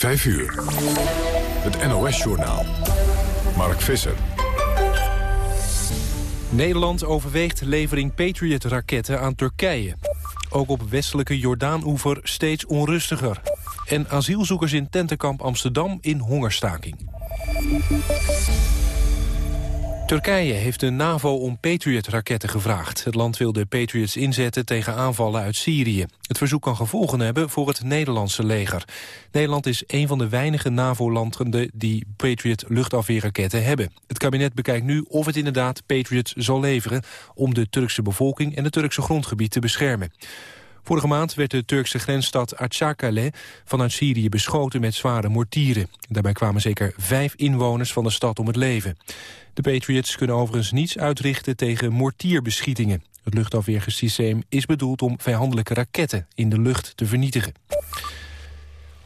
5 uur. Het NOS-journaal. Mark Visser. Nederland overweegt levering Patriot-raketten aan Turkije. Ook op westelijke Jordaan-oever steeds onrustiger. En asielzoekers in tentenkamp Amsterdam in hongerstaking. Turkije heeft de NAVO om Patriot-raketten gevraagd. Het land wil de Patriots inzetten tegen aanvallen uit Syrië. Het verzoek kan gevolgen hebben voor het Nederlandse leger. Nederland is een van de weinige NAVO-landen die Patriot-luchtafweerraketten hebben. Het kabinet bekijkt nu of het inderdaad Patriots zal leveren... om de Turkse bevolking en het Turkse grondgebied te beschermen. Vorige maand werd de Turkse grensstad Artsakale vanuit Syrië beschoten met zware mortieren. Daarbij kwamen zeker vijf inwoners van de stad om het leven. De Patriots kunnen overigens niets uitrichten tegen mortierbeschietingen. Het luchtafweersysteem is bedoeld om vijandelijke raketten in de lucht te vernietigen.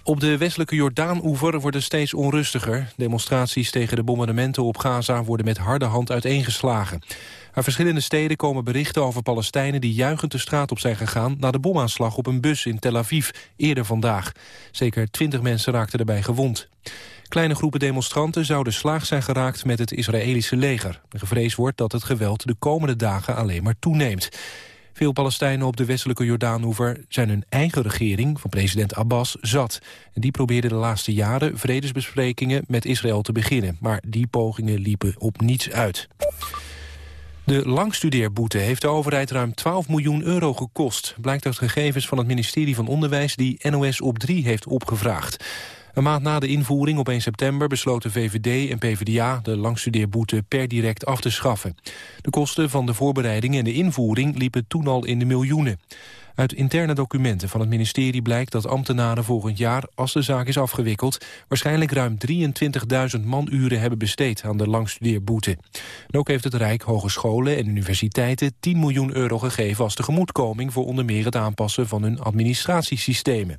Op de westelijke Jordaan-oever wordt het steeds onrustiger. Demonstraties tegen de bombardementen op Gaza worden met harde hand uiteengeslagen. Uit verschillende steden komen berichten over Palestijnen die juichend de straat op zijn gegaan na de bomaanslag op een bus in Tel Aviv eerder vandaag. Zeker twintig mensen raakten erbij gewond. Kleine groepen demonstranten zouden slaag zijn geraakt met het Israëlische leger. Gevreesd wordt dat het geweld de komende dagen alleen maar toeneemt. Veel Palestijnen op de westelijke Jordaanoever zijn hun eigen regering van president Abbas zat. En die probeerde de laatste jaren vredesbesprekingen met Israël te beginnen. Maar die pogingen liepen op niets uit. De langstudeerboete heeft de overheid ruim 12 miljoen euro gekost. Blijkt uit gegevens van het ministerie van Onderwijs die NOS op 3 heeft opgevraagd. Een maand na de invoering op 1 september besloten VVD en PvdA de langstudeerboete per direct af te schaffen. De kosten van de voorbereiding en de invoering liepen toen al in de miljoenen. Uit interne documenten van het ministerie blijkt dat ambtenaren volgend jaar, als de zaak is afgewikkeld, waarschijnlijk ruim 23.000 manuren hebben besteed aan de langstudeerboete. En ook heeft het Rijk hogescholen en universiteiten 10 miljoen euro gegeven als tegemoetkoming voor onder meer het aanpassen van hun administratiesystemen.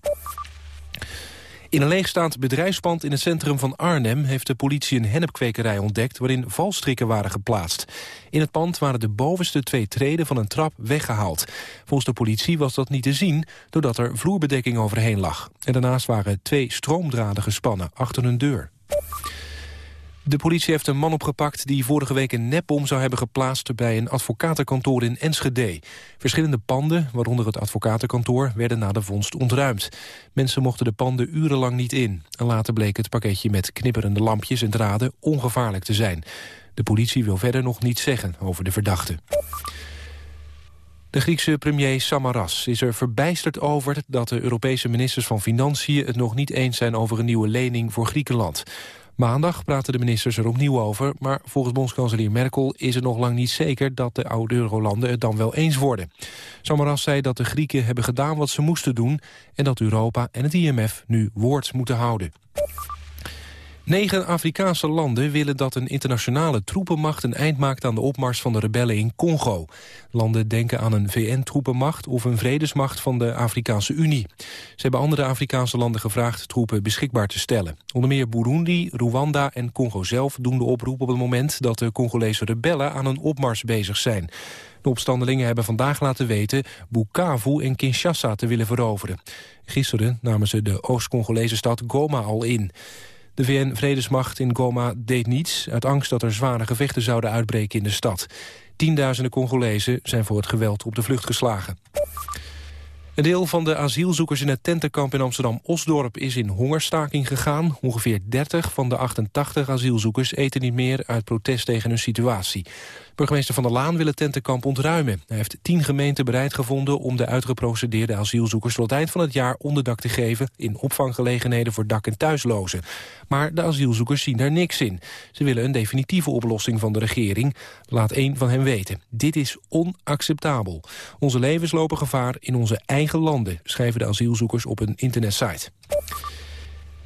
In een leegstaand bedrijfspand in het centrum van Arnhem... heeft de politie een hennepkwekerij ontdekt... waarin valstrikken waren geplaatst. In het pand waren de bovenste twee treden van een trap weggehaald. Volgens de politie was dat niet te zien... doordat er vloerbedekking overheen lag. En daarnaast waren twee stroomdraden gespannen achter een deur. De politie heeft een man opgepakt die vorige week een nepbom zou hebben geplaatst bij een advocatenkantoor in Enschede. Verschillende panden, waaronder het advocatenkantoor, werden na de vondst ontruimd. Mensen mochten de panden urenlang niet in. En later bleek het pakketje met knipperende lampjes en draden ongevaarlijk te zijn. De politie wil verder nog niets zeggen over de verdachte. De Griekse premier Samaras is er verbijsterd over dat de Europese ministers van Financiën het nog niet eens zijn over een nieuwe lening voor Griekenland. Maandag praten de ministers er opnieuw over... maar volgens bondskanselier Merkel is het nog lang niet zeker... dat de oude eurolanden het dan wel eens worden. Samaras zei dat de Grieken hebben gedaan wat ze moesten doen... en dat Europa en het IMF nu woord moeten houden. Negen Afrikaanse landen willen dat een internationale troepenmacht een eind maakt aan de opmars van de rebellen in Congo. Landen denken aan een VN-troepenmacht of een vredesmacht van de Afrikaanse Unie. Ze hebben andere Afrikaanse landen gevraagd troepen beschikbaar te stellen. Onder meer Burundi, Rwanda en Congo zelf doen de oproep op het moment dat de Congolese rebellen aan een opmars bezig zijn. De opstandelingen hebben vandaag laten weten Bukavu en Kinshasa te willen veroveren. Gisteren namen ze de Oost-Congolese stad Goma al in. De VN-vredesmacht in Goma deed niets... uit angst dat er zware gevechten zouden uitbreken in de stad. Tienduizenden Congolezen zijn voor het geweld op de vlucht geslagen. Een deel van de asielzoekers in het tentenkamp in Amsterdam-Osdorp is in hongerstaking gegaan. Ongeveer 30 van de 88 asielzoekers eten niet meer uit protest tegen hun situatie. Burgemeester Van der Laan wil het tentenkamp ontruimen. Hij heeft tien gemeenten bereid gevonden om de uitgeprocedeerde asielzoekers tot eind van het jaar onderdak te geven in opvanggelegenheden voor dak- en thuislozen. Maar de asielzoekers zien daar niks in. Ze willen een definitieve oplossing van de regering. Laat één van hen weten. Dit is onacceptabel. Onze levens lopen gevaar in onze eigen landen, schrijven de asielzoekers op een internetsite.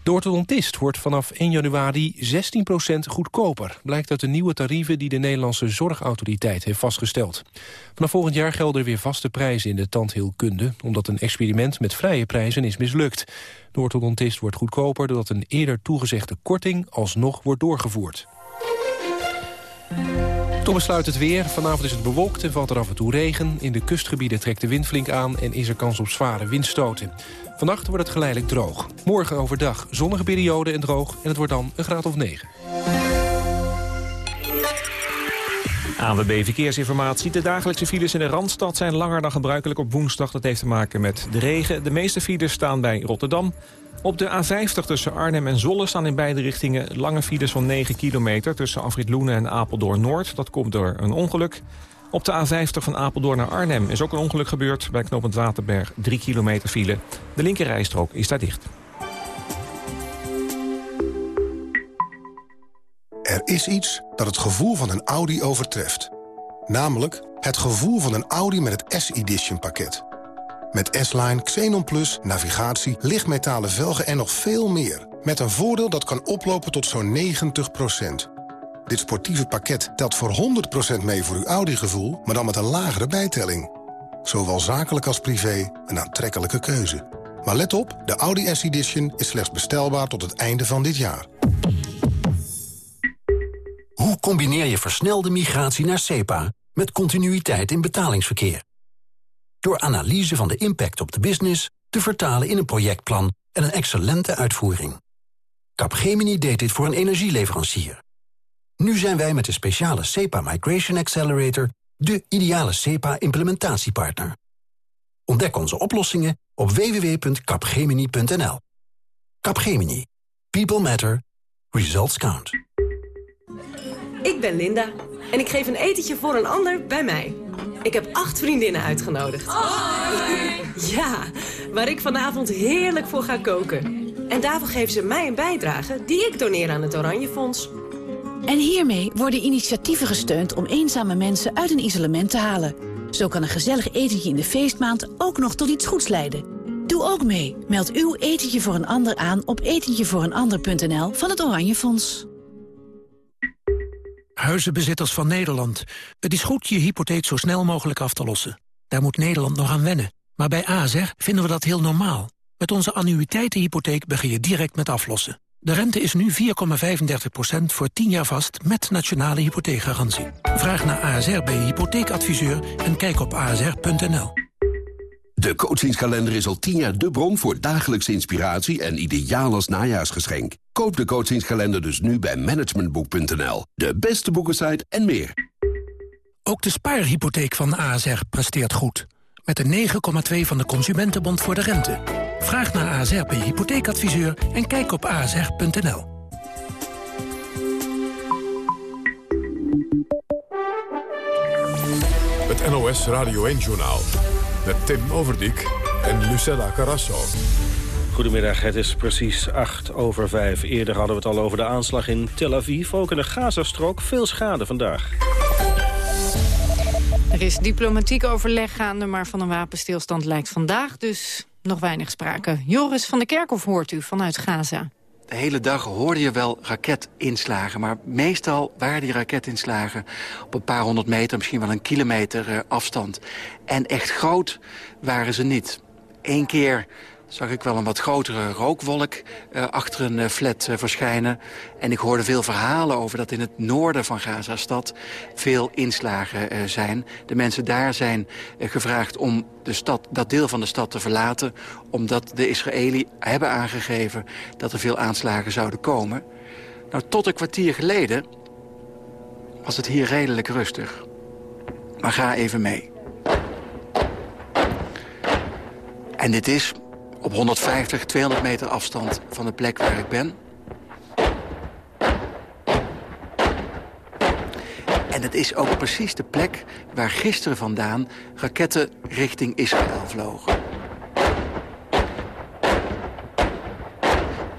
De orthodontist wordt vanaf 1 januari 16% goedkoper. Blijkt uit de nieuwe tarieven die de Nederlandse Zorgautoriteit heeft vastgesteld. Vanaf volgend jaar gelden er weer vaste prijzen in de tandheelkunde... omdat een experiment met vrije prijzen is mislukt. De orthodontist wordt goedkoper doordat een eerder toegezegde korting alsnog wordt doorgevoerd. Tot besluit het weer. Vanavond is het bewolkt en valt er af en toe regen. In de kustgebieden trekt de wind flink aan en is er kans op zware windstoten. Vannacht wordt het geleidelijk droog. Morgen overdag zonnige periode en droog en het wordt dan een graad of 9. ANWB Verkeersinformatie. De dagelijkse files in de Randstad zijn langer dan gebruikelijk op woensdag. Dat heeft te maken met de regen. De meeste files staan bij Rotterdam. Op de A50 tussen Arnhem en Zolle staan in beide richtingen lange files van 9 kilometer... tussen Afrit Loenen en Apeldoorn Noord. Dat komt door een ongeluk. Op de A50 van Apeldoorn naar Arnhem is ook een ongeluk gebeurd... bij knooppunt Waterberg 3 kilometer file. De linkerrijstrook is daar dicht. Er is iets dat het gevoel van een Audi overtreft. Namelijk het gevoel van een Audi met het S-Edition pakket. Met S-Line, Xenon Plus, navigatie, lichtmetalen velgen en nog veel meer. Met een voordeel dat kan oplopen tot zo'n 90 Dit sportieve pakket telt voor 100% mee voor uw Audi-gevoel... maar dan met een lagere bijtelling. Zowel zakelijk als privé een aantrekkelijke keuze. Maar let op, de Audi S-Edition is slechts bestelbaar tot het einde van dit jaar. Hoe combineer je versnelde migratie naar SEPA... met continuïteit in betalingsverkeer? Door analyse van de impact op de business... te vertalen in een projectplan en een excellente uitvoering. Capgemini deed dit voor een energieleverancier. Nu zijn wij met de speciale SEPA Migration Accelerator... de ideale SEPA-implementatiepartner. Ontdek onze oplossingen op www.capgemini.nl. Capgemini. People matter. Results count. Ik ben Linda en ik geef een etentje voor een ander bij mij. Ik heb acht vriendinnen uitgenodigd. Ja, waar ik vanavond heerlijk voor ga koken. En daarvoor geven ze mij een bijdrage die ik doneer aan het Oranje Fonds. En hiermee worden initiatieven gesteund om eenzame mensen uit een isolement te halen. Zo kan een gezellig etentje in de feestmaand ook nog tot iets goeds leiden. Doe ook mee. Meld uw etentje voor een ander aan op etentjevooreenander.nl van het Oranje Fonds. Huizenbezitters van Nederland. Het is goed je hypotheek zo snel mogelijk af te lossen. Daar moet Nederland nog aan wennen. Maar bij ASR vinden we dat heel normaal. Met onze annuïteitenhypotheek begin je direct met aflossen. De rente is nu 4,35% voor 10 jaar vast met nationale hypotheekgarantie. Vraag naar ASR bij je hypotheekadviseur en kijk op asr.nl. De coachingskalender is al 10 jaar de bron voor dagelijkse inspiratie en ideaal als najaarsgeschenk. Koop de coachingskalender dus nu bij managementboek.nl. De beste boekensite en meer. Ook de spaarhypotheek van ASR presteert goed. Met een 9,2 van de Consumentenbond voor de rente. Vraag naar ASR bij hypotheekadviseur en kijk op asr.nl. Het NOS Radio 1-journaal met Tim Overdijk en Lucella Carasso. Goedemiddag, het is precies 8 over 5. Eerder hadden we het al over de aanslag in Tel Aviv. Ook in de Gazastrook veel schade vandaag. Er is diplomatiek overleg gaande, maar van een wapenstilstand lijkt vandaag dus nog weinig sprake. Joris van der Kerkhof hoort u vanuit Gaza. De hele dag hoorde je wel raketinslagen, maar meestal waren die raketinslagen op een paar honderd meter, misschien wel een kilometer eh, afstand. En echt groot waren ze niet. Eén keer zag ik wel een wat grotere rookwolk uh, achter een uh, flat uh, verschijnen. En ik hoorde veel verhalen over dat in het noorden van Gaza-stad veel inslagen zijn. De mensen daar zijn gevraagd om de stad, dat deel van de stad te verlaten... omdat de Israëli hebben aangegeven dat er veel aanslagen zouden komen. Nou, tot een kwartier geleden was het hier redelijk rustig. Maar ga even mee. En dit is op 150, 200 meter afstand van de plek waar ik ben. En het is ook precies de plek waar gisteren vandaan raketten richting Israël vlogen.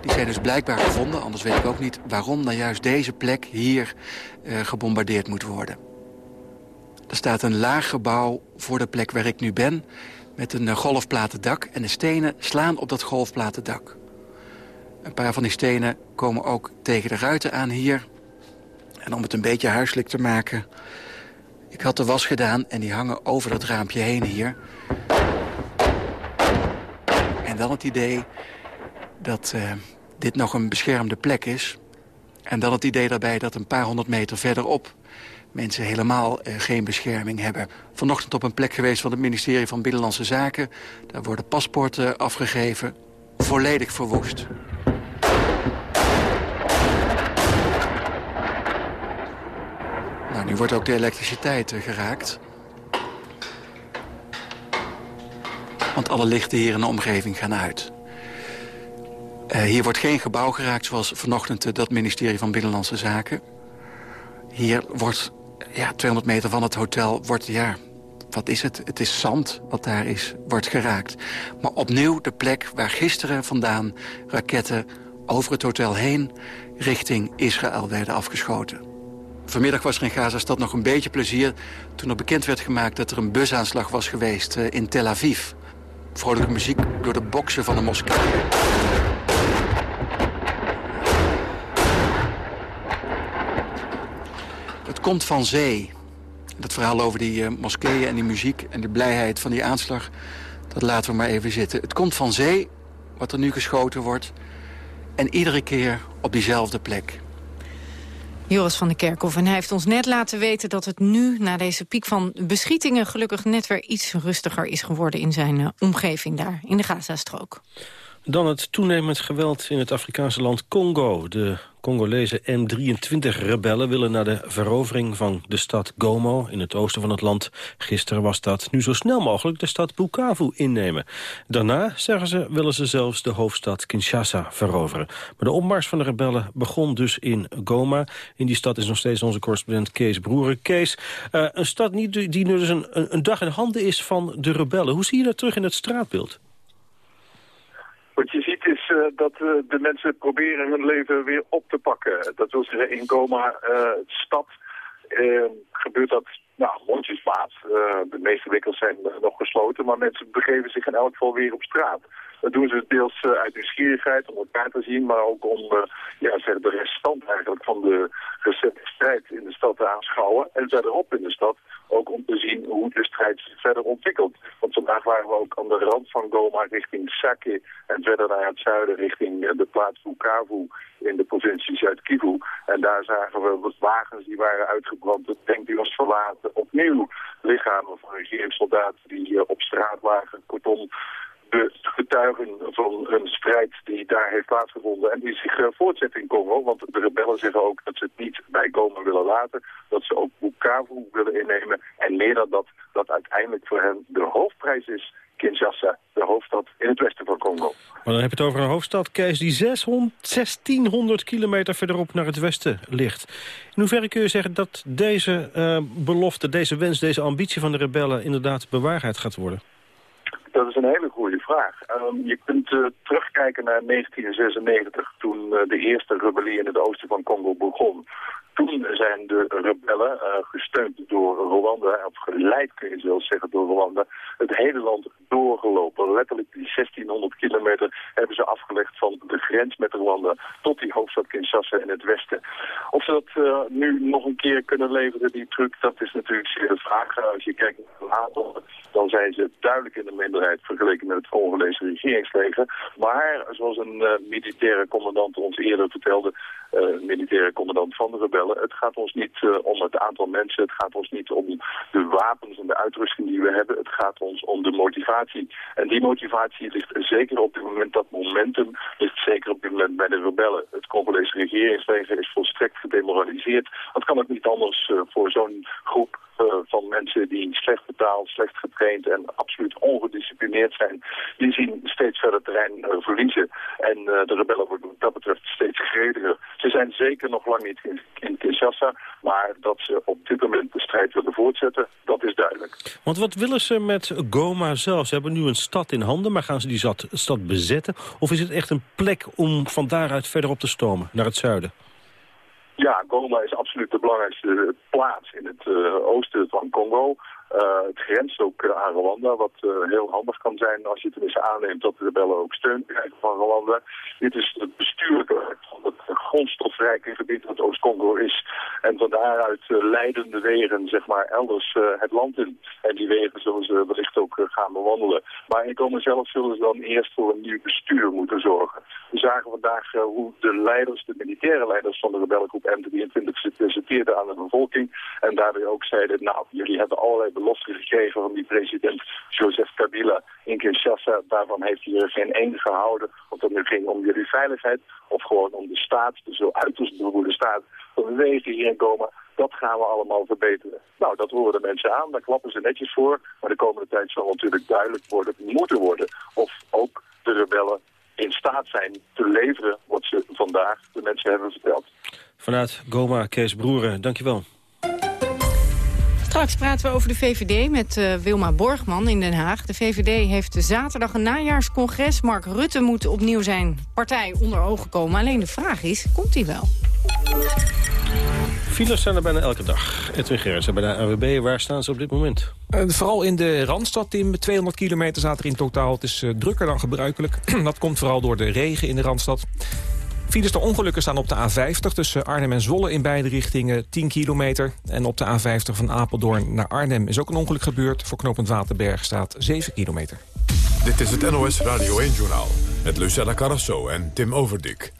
Die zijn dus blijkbaar gevonden, anders weet ik ook niet waarom dan juist deze plek hier uh, gebombardeerd moet worden. Er staat een laag gebouw voor de plek waar ik nu ben met een eh, golfplaten dak. En de stenen slaan op dat golfplaten dak. Een paar van die stenen komen ook tegen de ruiten aan hier. En om het een beetje huiselijk te maken... Ik had de was gedaan en die hangen over dat raampje heen hier. En dan het idee dat uh, dit nog een beschermde plek is. En dan het idee daarbij dat een paar honderd meter verderop mensen helemaal eh, geen bescherming hebben. Vanochtend op een plek geweest van het ministerie van Binnenlandse Zaken. Daar worden paspoorten afgegeven. Volledig verwoest. Nou, nu wordt ook de elektriciteit eh, geraakt. Want alle lichten hier in de omgeving gaan uit. Uh, hier wordt geen gebouw geraakt zoals vanochtend dat ministerie van Binnenlandse Zaken. Hier wordt ja, 200 meter van het hotel wordt, ja, wat is het? Het is zand wat daar is, wordt geraakt. Maar opnieuw de plek waar gisteren vandaan raketten over het hotel heen... richting Israël werden afgeschoten. Vanmiddag was er in Gazastad nog een beetje plezier... toen er bekend werd gemaakt dat er een busaanslag was geweest uh, in Tel Aviv. Vrolijke muziek door de boksen van de moskee. Komt van zee. Dat verhaal over die uh, moskeeën en die muziek en de blijheid van die aanslag... dat laten we maar even zitten. Het komt van zee, wat er nu geschoten wordt... en iedere keer op diezelfde plek. Joris van der Kerkhoff. En hij heeft ons net laten weten dat het nu, na deze piek van beschietingen... gelukkig net weer iets rustiger is geworden in zijn uh, omgeving daar, in de Gazastrook. Dan het toenemend geweld in het Afrikaanse land Congo. De Congolese M23-rebellen willen naar de verovering van de stad Gomo in het oosten van het land. Gisteren was dat nu zo snel mogelijk de stad Bukavu innemen. Daarna, zeggen ze, willen ze zelfs de hoofdstad Kinshasa veroveren. Maar de opmars van de rebellen begon dus in Goma. In die stad is nog steeds onze correspondent Kees Broeren. Kees, uh, een stad die, die nu dus een, een dag in handen is van de rebellen. Hoe zie je dat terug in het straatbeeld? Wat je ziet is uh, dat uh, de mensen proberen hun leven weer op te pakken. Dat wil zeggen, in Goma, uh, stad, gebeurt dat nou, mondjesmaat. de meeste winkels zijn nog gesloten, maar mensen begeven zich in elk geval weer op straat. Dat doen ze deels uit nieuwsgierigheid om elkaar te zien, maar ook om ja, zeg, de restant eigenlijk van de recente strijd in de stad te aanschouwen. En verderop in de stad ook om te zien hoe de strijd zich verder ontwikkelt. Want vandaag waren we ook aan de rand van Goma richting Sake en verder naar het zuiden richting de plaats Bukavu in de provincie Zuid-Kivu. En daar zagen we wagens die waren uitgebrand, de tank die was verlaten, opnieuw lichamen van regeringssoldaten die op straat lagen. Kortom, de getuigen van een strijd die daar heeft plaatsgevonden en die zich uh, voortzet in Congo. Want de rebellen zeggen ook dat ze het niet bij komen willen laten. Dat ze ook Bukavu willen innemen. En meer dan dat, dat uiteindelijk voor hen de hoofdprijs is Kinshasa, de hoofdstad in het westen van Congo. Maar dan heb je het over een hoofdstad, Kees, die 600, 1600 kilometer verderop naar het westen ligt. In hoeverre kun je zeggen dat deze uh, belofte, deze wens, deze ambitie van de rebellen inderdaad bewaarheid gaat worden? Dat is een hele goede vraag. Um, je kunt uh, terugkijken naar 1996, toen uh, de eerste rebellie in het oosten van Congo begon. Toen zijn de rebellen, uh, gesteund door Rwanda, of geleid kun je zelfs zeggen door Rwanda, het hele land doorgelopen. Letterlijk die 1600 kilometer hebben ze afgelegd van de grens met Rwanda tot die hoofdstad Kinshasa in het westen. Of ze dat uh, nu nog een keer kunnen leveren, die truc, dat is natuurlijk zeer de vraag. Als je kijkt naar de aantal, dan zijn ze duidelijk in de minderheid vergeleken met het Congolese regeringsleger. Maar, zoals een militaire commandant ons eerder vertelde, militaire commandant van de rebellen, het gaat ons niet uh, om het aantal mensen, het gaat ons niet om de wapens en de uitrusting die we hebben, het gaat ons om de motivatie. En die motivatie ligt zeker op dit moment, dat momentum ligt zeker op dit moment bij de rebellen. Het Congolese regeringsleger is volstrekt gedemoraliseerd. Dat kan ook niet anders uh, voor zo'n groep van mensen die slecht betaald, slecht getraind en absoluut ongedisciplineerd zijn. Die zien steeds verder terrein uh, verliezen. En uh, de rebellen worden dat betreft steeds grediger. Ze zijn zeker nog lang niet in, in Kinshasa, maar dat ze op dit moment de strijd willen voortzetten, dat is duidelijk. Want wat willen ze met Goma zelf? Ze hebben nu een stad in handen, maar gaan ze die stad, stad bezetten? Of is het echt een plek om van daaruit verder op te stomen, naar het zuiden? Ja, Goma is absoluut de belangrijkste plaats in het uh, oosten van Congo. Uh, het grenst ook aan Rwanda, wat uh, heel handig kan zijn als je tenminste aanneemt dat de rebellen ook steun krijgen van Rwanda. Dit is het bestuurlijke van het grondstofrijke gebied dat Oost-Congo is. En van daaruit leiden de wegen zeg maar, elders het land in. En die wegen zullen ze wellicht ook gaan bewandelen. Maar in komen zelf zullen ze dan eerst voor een nieuw bestuur moeten zorgen. We zagen vandaag hoe de leiders, de militaire leiders van de rebellengroep M23 zich presenteerden aan de bevolking. En daarbij ook zeiden, nou, jullie hebben allerlei belofte gekregen van die president Joseph Kabila in Kinshasa. Daarvan heeft hij er geen één gehouden. Of het nu ging om jullie veiligheid of gewoon om de staat, de zo uiterst beroerde staat, van de wegen hierin komen. Dat gaan we allemaal verbeteren. Nou, dat horen de mensen aan, daar klappen ze netjes voor. Maar de komende tijd zal natuurlijk duidelijk worden, moeten worden, of ook de rebellen in staat zijn te leveren wat ze vandaag de mensen hebben verteld. Vanuit Goma, Kees Broeren, dankjewel. Straks praten we over de VVD met uh, Wilma Borgman in Den Haag. De VVD heeft zaterdag een najaarscongres. Mark Rutte moet opnieuw zijn partij onder ogen komen. Alleen de vraag is, komt hij wel? Files zijn er bijna elke dag. Edwin Gerritsen bij de AWB, waar staan ze op dit moment? Uh, vooral in de Randstad, Tim. 200 kilometer zaten er in totaal. Het is uh, drukker dan gebruikelijk. dat komt vooral door de regen in de Randstad. Files ongelukken staan op de A50 tussen Arnhem en Zwolle in beide richtingen 10 kilometer. En op de A50 van Apeldoorn naar Arnhem is ook een ongeluk gebeurd. Voor knooppunt Waterberg staat 7 kilometer. Dit is het NOS Radio 1-journaal met Lucella Carrasso en Tim Overdik.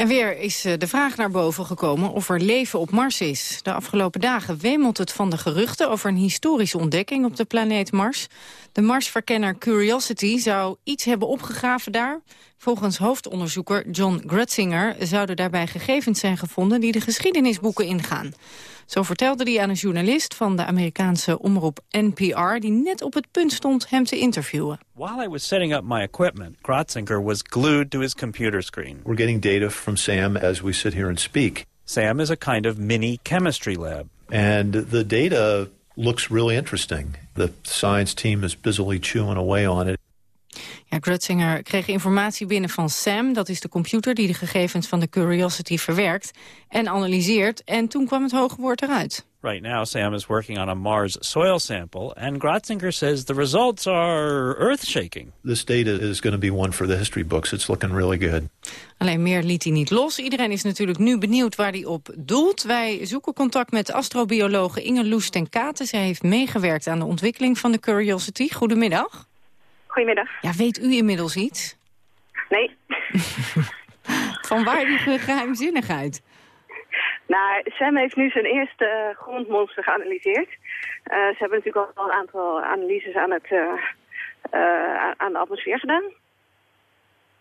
En weer is eh, de vraag naar boven gekomen of er leven op Mars is. De afgelopen dagen wemelt het van de geruchten over een historische ontdekking op de planeet Mars. De Marsverkenner Curiosity zou iets hebben opgegraven daar. Volgens hoofdonderzoeker John Grutzinger zouden daarbij gegevens zijn gevonden die de geschiedenisboeken ingaan. Zo vertelde hij aan een journalist van de Amerikaanse omroep NPR... die net op het punt stond hem te interviewen. While I was setting up my equipment, Grotzinger was glued to his computer screen. We're getting data from Sam as we sit here and speak. Sam is a kind of mini chemistry lab. And the data looks really interesting. The science team is busily chewing away on it. Ja, Grutzinger kreeg informatie binnen van Sam. Dat is de computer die de gegevens van de Curiosity verwerkt en analyseert. En toen kwam het hoge woord eruit. Right now, Sam is working on a Mars soil sample, and Grotzinger says the results are earth-shaking. This data is going to be one for the history books. It's looking really good. Alleen meer liet hij niet los. Iedereen is natuurlijk nu benieuwd waar hij op doelt. Wij zoeken contact met astrobiologe Inge Loes ten Katen. Zij heeft meegewerkt aan de ontwikkeling van de Curiosity. Goedemiddag. Goedemiddag. Ja, weet u inmiddels iets? Nee. Van waar die geheimzinnigheid? Nou, Sam heeft nu zijn eerste uh, grondmonster geanalyseerd. Uh, ze hebben natuurlijk al een aantal analyses aan, het, uh, aan de atmosfeer gedaan.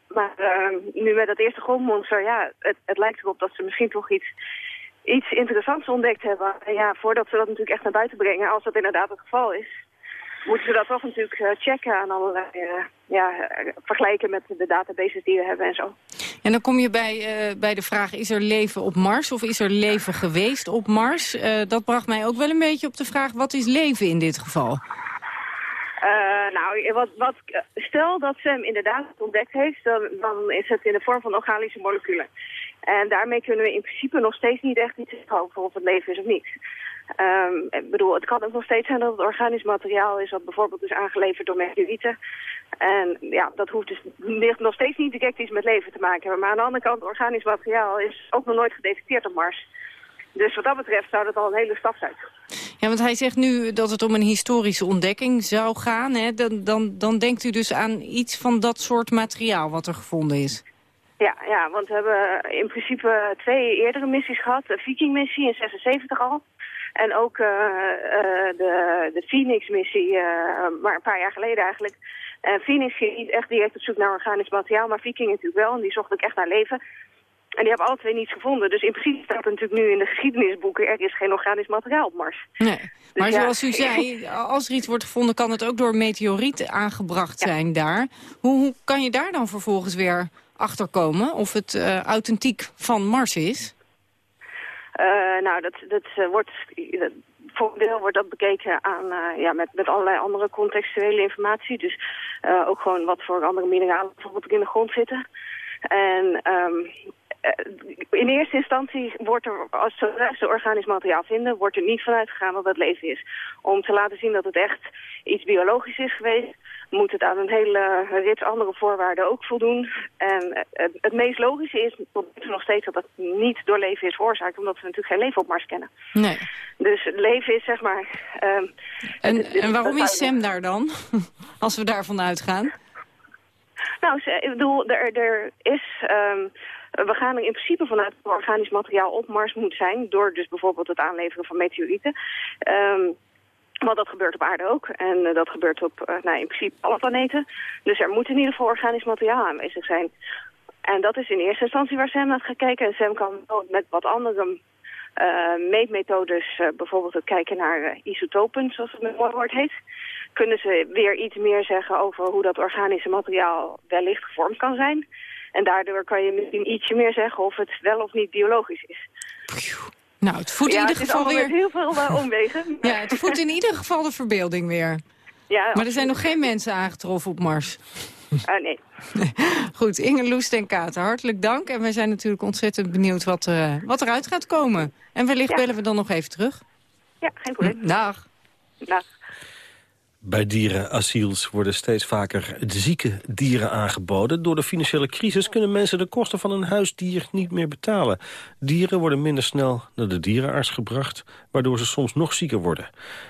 Maar nu met dat eerste grondmonster, ja, het, het, lijkt erop dat ze misschien toch iets, iets interessants ontdekt hebben. En ja, voordat ze dat natuurlijk echt naar buiten brengen, als dat inderdaad het geval is, moeten ze dat toch natuurlijk uh, checken aan allerlei, uh, ja, vergelijken met de databases die we hebben en zo. En dan kom je bij, uh, bij de vraag, is er leven op Mars of is er leven geweest op Mars? dat bracht mij ook wel een beetje op de vraag, wat is leven in dit geval? nou, wat, wat, stel dat Sam inderdaad het ontdekt heeft, dan, dan is het in de vorm van organische moleculen. En daarmee kunnen we in principe nog steeds niet echt iets zeggen over of het leven is of niet. Um, ik bedoel, het kan ook nog steeds zijn dat het organisch materiaal is... wat bijvoorbeeld is aangeleverd door meteorieten. En ja, dat hoeft dus nog steeds niet direct iets met leven te maken hebben. Maar aan de andere kant, organisch materiaal is ook nog nooit gedetecteerd op Mars. Dus wat dat betreft zou dat al een hele stap zijn. Ja, want hij zegt nu dat het om een historische ontdekking zou gaan. Hè? Dan, dan, dan denkt u dus aan iets van dat soort materiaal wat er gevonden is. Ja, ja, want we hebben in principe twee eerdere missies gehad. De Viking-missie in 76 al. En ook uh, uh, de, de Phoenix-missie, uh, maar een paar jaar geleden eigenlijk. En Phoenix ging niet echt direct op zoek naar organisch materiaal, maar Viking natuurlijk wel. En die zocht ook echt naar leven. En die hebben alle twee niets gevonden. Dus in principe staat er natuurlijk nu in de geschiedenisboeken... er is geen organisch materiaal op Mars. Nee. Dus maar zoals u zei, als er iets wordt gevonden... kan het ook door meteorieten aangebracht zijn daar. Hoe, hoe, kan je daar dan vervolgens weer achter komen... of het uh, authentiek van Mars is? Uh, nou, dat, dat uh, wordt... voor deel wordt dat bekeken aan, uh, ja, met, met allerlei andere contextuele informatie. Dus ook gewoon wat voor andere mineralen bijvoorbeeld in de grond zitten. En um, in eerste instantie wordt er, als zodra ze organisch materiaal vinden, wordt er niet vanuit gegaan dat het leven is. Om te laten zien dat het echt iets biologisch is geweest, moet het aan een hele rits andere voorwaarden ook voldoen. En het, het meest logische is tot nu toe nog steeds dat het niet door leven is veroorzaakt, omdat we natuurlijk geen leven op Mars kennen. Nee. Dus leven is zeg maar... ehm, En, het- het- en waarom is Sam daar dan? Als we daarvan uitgaan. Nou, ik bedoel, er, er is... ehm, we gaan er in principe vanuit dat organisch materiaal op Mars moet zijn... door dus bijvoorbeeld het aanleveren van meteorieten. Ehm, want dat gebeurt op aarde ook. En eh, dat gebeurt op eh, nou, in principe alle planeten. Dus er moet in ieder geval organisch materiaal aanwezig zijn. En dat is in eerste instantie waar Sam naar gaat kijken. En Sam kan met wat andere eh, meetmethodes, bijvoorbeeld het kijken naar isotopen, zoals het met mooi woord heet, kunnen ze weer iets meer zeggen over hoe dat organische materiaal wellicht gevormd kan zijn. En daardoor kan je misschien ietsje meer zeggen of het wel of niet biologisch is. Nou, het voedt ja, in ieder is geval weer... heel veel eh, omwegen. Ja, het voedt in ieder geval de verbeelding weer. Ja, Maar er zijn nog geen mensen aangetroffen op Mars. Ah, nee. Goed, Inge Loes en Kater, hartelijk dank. En wij zijn natuurlijk ontzettend benieuwd wat, eh, wat eruit gaat komen. En wellicht bellen we dan nog even terug. Ja, geen probleem. Dag. Dag. Bij dierenasiels worden steeds vaker zieke dieren aangeboden. Door de financiële crisis kunnen mensen de kosten van een huisdier niet meer betalen. Dieren worden minder snel naar de dierenarts gebracht... waardoor ze soms nog zieker worden.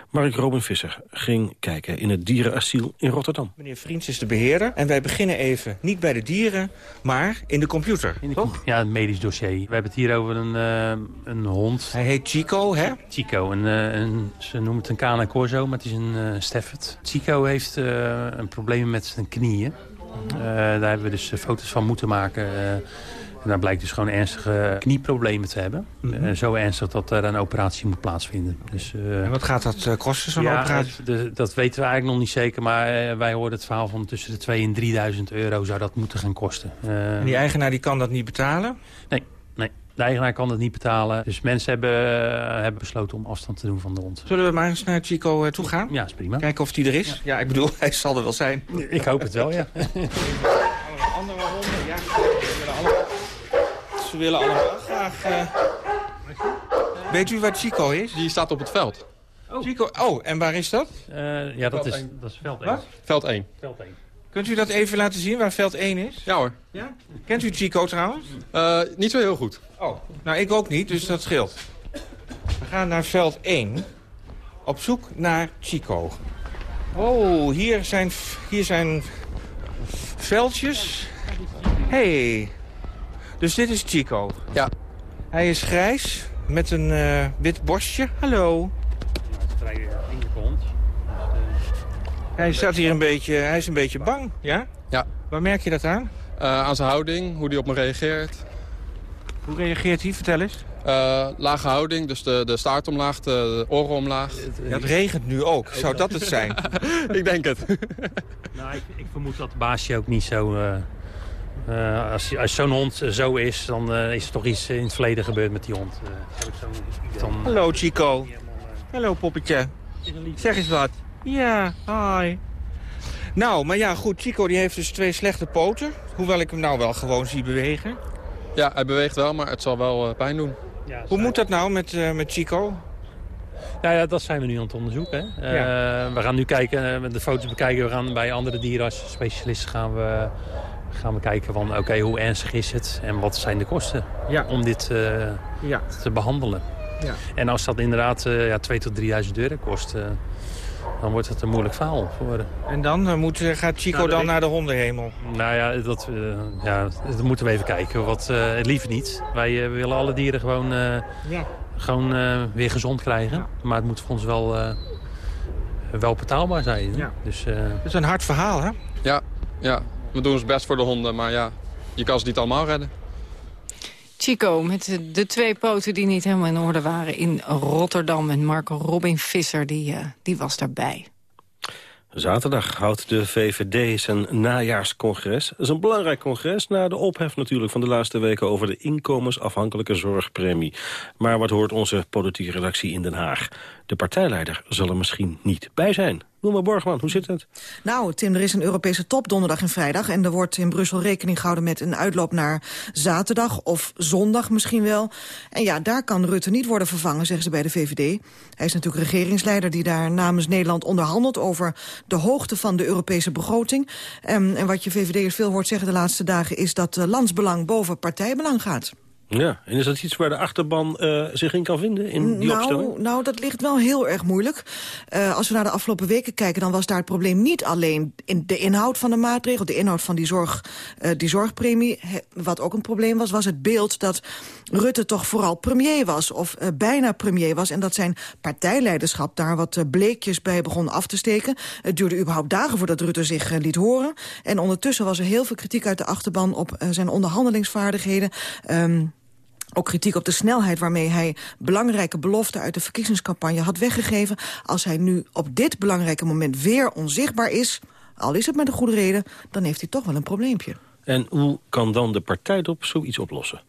Mark Robin Visser ging kijken in het dierenasiel in Rotterdam. Meneer Vriends is de beheerder en wij beginnen even niet bij de dieren, maar in de computer. toch? Ja, een medisch dossier. We hebben het hier over een, eh, een hond. Hij heet Chico, hè? Chico. Een, eh, een, ze noemen het een Kana Corso, maar het is een eh Stafford. Chico heeft eh, een probleem met zijn knieën. Eh, daar hebben we dus eh, foto's van moeten maken. en daar blijkt dus gewoon ernstige knieproblemen te hebben. Mhm. Zo ernstig dat er een operatie moet plaatsvinden. Dus, En wat gaat dat kosten, zo'n ja, operatie? het- de- dat weten we eigenlijk nog niet zeker. Maar wij hoorden het verhaal van tussen de 2 en 3000 euro zou dat moeten gaan kosten. En die eigenaar die kan dat niet betalen? Nee. De eigenaar kan het niet betalen. Dus mensen hebben, eh, hebben besloten om afstand te doen van de hond. Zullen we maar eens naar Chico eh, toe gaan? Ja, is prima. Kijken of die er is? Ja. ik bedoel, hij zal er wel zijn. Ik hoop het wel, ja. Andere honden, ja. Ze willen allemaal, graag... eh, Weet u waar Chico is? Die staat op het veld. Chico, oh, en waar is dat? Eh, ja, dat Veld is, dat is veld 1. Wat? Veld 1. Veld 1. Kunt u dat even laten zien waar veld 1 is? Ja hoor. Ja? Kent u Chico trouwens? Eh, niet zo heel goed. Oh, nou ik ook niet, dus dat scheelt. We gaan naar veld 1. Op zoek naar Chico. Oh, hier zijn, hier zijn veldjes. hey. dus dit is Chico. Ja. Hij is grijs met een eh, wit borstje. Hallo. Het is een vrij vriendelijke hond. Hij staat hier een beetje, hij is een beetje bang, ja? Ja. Waar merk je dat aan? Eh, aan zijn houding, hoe hij op me reageert. Hoe reageert hij? Vertel eens. Eh, lage houding, dus de, de staart omlaag, de, de oren omlaag. Ja, het regent nu ook. Zou dat het zijn? ik denk het. Nou, ik, ik vermoed dat Baasje ook niet zo... eh, eh, als als zo'n hond zo is, dan is er toch iets in het verleden gebeurd met die hond. Eh, heb ik zo'n- dan, Hallo Chico. Hallo poppetje. Zeg eens wat. Ja, hi. Nou, maar ja, goed, Chico die heeft dus twee slechte poten. Hoewel ik hem nou wel gewoon zie bewegen. Ja, hij beweegt wel, maar het zal wel eh, pijn doen. Hoe moet dat nou met, eh, met Chico? Ja, ja, dat zijn we nu aan het onderzoeken. Hè. Eh, We gaan nu kijken, de foto's bekijken. We gaan bij andere dierenarts-specialisten gaan we, gaan we kijken van... oké, hoe ernstig is het en wat zijn de kosten Ja. om dit eh, Ja. te behandelen. Ja. En als dat inderdaad eh ja, 2 tot 3.000 euro kost... dan wordt het een moeilijk verhaal voor... En dan eh, moet, eh, gaat Chico Nou, dan ik- naar de hondenhemel? Nou ja, dat, eh, ja, dat moeten we even kijken. Wat, eh, het liever niet. Wij willen alle dieren gewoon, eh, Ja. gewoon eh, weer gezond krijgen. Maar het moet voor ons wel, eh, wel betaalbaar zijn. Ja. Dus, eh, Dat is een hard verhaal, hè? Ja, ja, we doen ons best voor de honden, maar ja, je kan ze niet allemaal redden. Chico met de- twee poten die niet helemaal in orde waren in Rotterdam. En Marco Robin Visser, die, eh, die was daarbij. Zaterdag houdt de VVD zijn najaarscongres. Dat is een belangrijk congres na de ophef natuurlijk van de laatste weken... over de inkomensafhankelijke zorgpremie. Maar wat hoort onze politieke redactie in Den Haag? De partijleider zal er misschien niet bij zijn. Wilma Borgman, hoe zit het? Nou, Tim, er is een Europese top donderdag en vrijdag... en er wordt in Brussel rekening gehouden met een uitloop naar zaterdag... of zondag misschien wel. En ja, daar kan Rutte niet worden vervangen, zeggen ze bij de VVD. Hij is natuurlijk regeringsleider die daar namens Nederland onderhandelt... over de hoogte van de Europese begroting. En, en wat je VVD'ers veel hoort zeggen de laatste dagen... is dat uh, landsbelang boven partijbelang gaat. Ja, en is dat iets waar de achterban uh, zich in kan vinden, in die nou, opstelling? Nou, dat ligt wel heel erg moeilijk. Uh, als we naar de afgelopen weken kijken, dan was daar het probleem niet alleen in de inhoud van de maatregel, de inhoud van die, zorg, uh, die zorgpremie. Wat ook een probleem was, was het beeld dat Rutte toch vooral premier was, of bijna premier was, en dat zijn partijleiderschap daar wat bleekjes bij begon af te steken. Het duurde überhaupt dagen voordat Rutte zich liet horen. En ondertussen was er heel veel kritiek uit de achterban op zijn onderhandelingsvaardigheden. Um, ook kritiek op de snelheid waarmee hij belangrijke beloften uit de verkiezingscampagne had weggegeven. Als hij nu op dit belangrijke moment weer onzichtbaar is, al is het met een goede reden, dan heeft hij toch wel een probleempje. En hoe kan dan de partij op zoiets oplossen?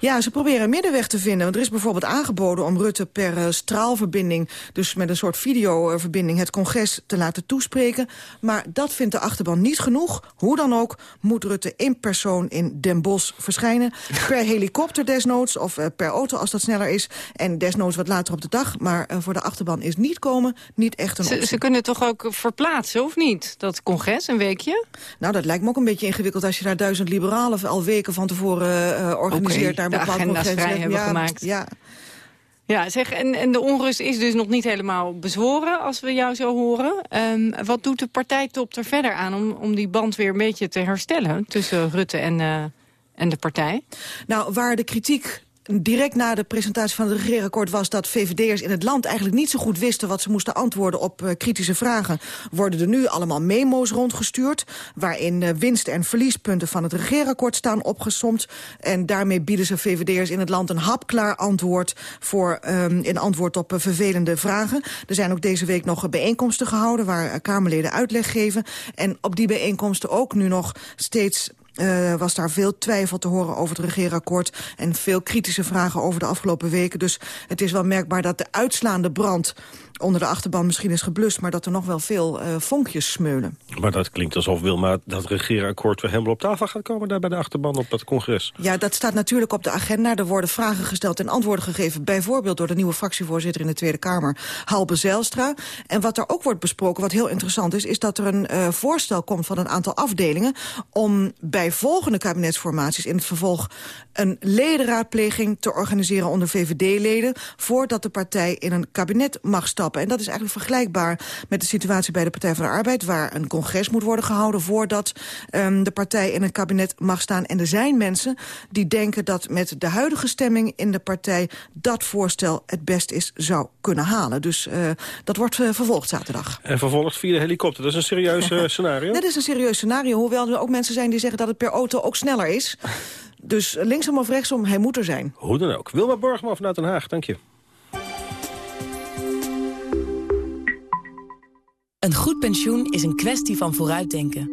Ja, ze proberen een middenweg te vinden. Want er is bijvoorbeeld aangeboden om Rutte per uh, straalverbinding... dus met een soort videoverbinding het congres te laten toespreken. Maar dat vindt de achterban niet genoeg. Hoe dan ook moet Rutte in persoon in Den Bosch verschijnen. Per helikopter desnoods of uh, per auto als dat sneller is. En desnoods wat later op de dag. Maar uh, voor de achterban is niet komen niet echt een ze, ze, kunnen toch ook verplaatsen, of niet? Dat congres, een weekje? Nou, dat lijkt me ook een beetje ingewikkeld als je daar duizend liberalen al weken van tevoren uh, organiseert. Okay, bepaald congres. vrij hebben ja, gemaakt. Ja. Ja, zeg, en, en de onrust is dus nog niet helemaal bezworen, als we jou zo horen. Um, wat doet de partijtop er verder aan om, om die band weer een beetje te herstellen... tussen Rutte en, uh, en de partij? Nou, waar de kritiek direct na de presentatie van het regeerakkoord was dat VVD'ers in het land eigenlijk niet zo goed wisten wat ze moesten antwoorden op uh, kritische vragen, worden er nu allemaal memo's rondgestuurd, waarin uh, winst- en verliespunten van het regeerakkoord staan opgesomd. En daarmee bieden ze VVD'ers in het land een hapklaar antwoord voor, um, in antwoord op uh, vervelende vragen. Er zijn ook deze week nog bijeenkomsten gehouden waar Kamerleden uitleg geven. En op die bijeenkomsten ook nu nog steeds uh, was daar veel twijfel te horen over het regeerakkoord... en veel kritische vragen over de afgelopen weken. Dus het is wel merkbaar dat de uitslaande brand onder de achterban misschien is geblust... maar dat er nog wel veel uh, vonkjes smeulen. Maar dat klinkt alsof Wilma dat regeerakkoord weer helemaal op tafel gaat komen... daar bij de achterban op dat congres. Ja, dat staat natuurlijk op de agenda. Er worden vragen gesteld en antwoorden gegeven... bijvoorbeeld door de nieuwe fractievoorzitter in de Tweede Kamer, Halbe Zijlstra. En wat er ook wordt besproken, wat heel interessant is... is dat er een uh, voorstel komt van een aantal afdelingen... om bij volgende kabinetsformaties in het vervolg... een ledenraadpleging te organiseren onder VVD-leden... voordat de partij in een kabinet mag stappen. En dat is eigenlijk vergelijkbaar met de situatie bij de Partij van de Arbeid... waar een congres moet worden gehouden voordat um, de partij in een kabinet mag staan. En er zijn mensen die denken dat met de huidige stemming in de partij... dat voorstel het best is zou kunnen halen. Dus uh, dat wordt uh, vervolgd zaterdag. En vervolgd via de helikopter. Dat is een serieus uh, scenario? Dat is een serieus scenario, hoewel er ook mensen zijn die zeggen... dat het per auto ook sneller is. Dus linksom of rechtsom, hij moet er zijn. Hoe dan ook. Wilma Borgman vanuit Den Haag, dank je. Een goed pensioen is een kwestie van vooruitdenken.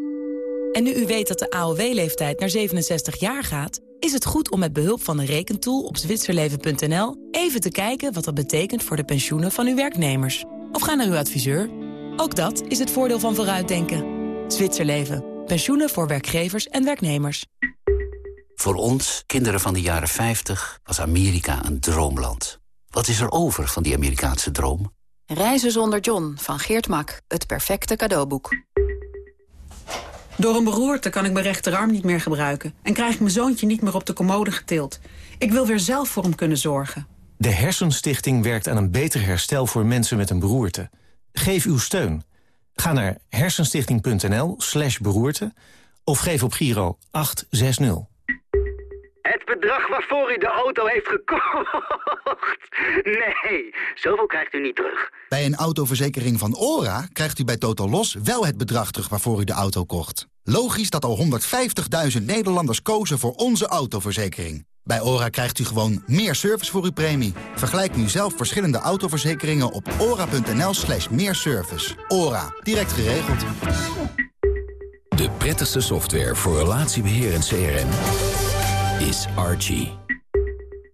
En nu u weet dat de AOW-leeftijd naar 67 jaar gaat... is het goed om met behulp van de rekentool op zwitserleven.nl... even te kijken wat dat betekent voor de pensioenen van uw werknemers. Of ga naar uw adviseur. Ook dat is het voordeel van vooruitdenken. Zwitserleven. Pensioenen voor werkgevers en werknemers. Voor ons, kinderen van de jaren 50, was Amerika een droomland. Wat is er over van die Amerikaanse droom? Reizen zonder John van Geert Mak. Het perfecte cadeauboek. Door een beroerte kan ik mijn rechterarm niet meer gebruiken... en krijg ik mijn zoontje niet meer op de commode getild. Ik wil weer zelf voor hem kunnen zorgen. De Hersenstichting werkt aan een beter herstel voor mensen met een beroerte. Geef uw steun. Ga naar hersenstichting.nl slash beroerte... of geef op Giro 860. Bedrag waarvoor u de auto heeft gekocht. Nee, zoveel krijgt u niet terug. Bij een autoverzekering van ORA krijgt u bij Total Los wel het bedrag terug waarvoor u de auto kocht. Logisch dat al 150.000 Nederlanders kozen voor onze autoverzekering. Bij ORA krijgt u gewoon meer service voor uw premie. Vergelijk nu zelf verschillende autoverzekeringen op ora.nl slash meer service. ORA, direct geregeld. De prettigste software voor relatiebeheer en CRM is Archie.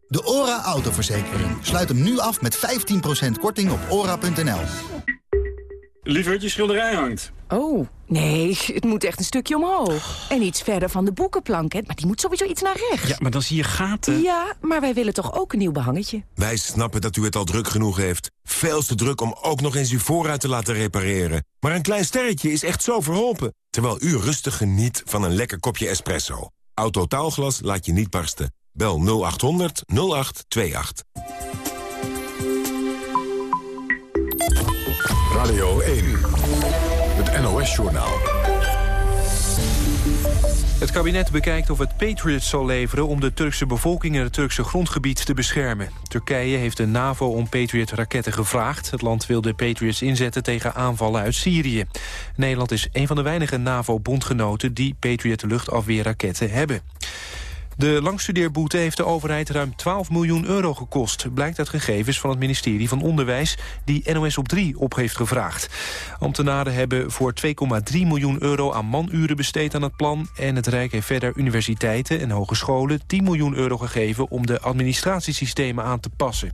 De ORA autoverzekering. Sluit hem nu af met 15% korting op ora.nl. Lieverd, je schilderij hangt. Oh, nee, het moet echt een stukje omhoog. En iets verder van de boekenplank, hè? maar die moet sowieso iets naar rechts. Ja, maar dan zie je gaten. Ja, maar wij willen toch ook een nieuw behangetje? Wij snappen dat u het al druk genoeg heeft. Veel te druk om ook nog eens uw voorruit te laten repareren. Maar een klein sterretje is echt zo verholpen. Terwijl u rustig geniet van een lekker kopje espresso. Autotaalglas laat je niet barsten. Bel 0800 0828. Radio 1. Het NOS-journaal. Het kabinet bekijkt of het Patriots zal leveren... om de Turkse bevolking en het Turkse grondgebied te beschermen. Turkije heeft de NAVO om Patriot-raketten gevraagd. Het land wil de Patriots inzetten tegen aanvallen uit Syrië. Nederland is een van de weinige NAVO-bondgenoten... die Patriot-luchtafweerraketten hebben. De langstudeerboete heeft de overheid ruim 12 miljoen euro gekost. Blijkt uit gegevens van het ministerie van Onderwijs... die NOS op 3 op heeft gevraagd. Ambtenaren hebben voor 2,3 miljoen euro aan manuren besteed aan het plan... en het Rijk heeft verder universiteiten en hogescholen 10 miljoen euro gegeven... om de administratiesystemen aan te passen.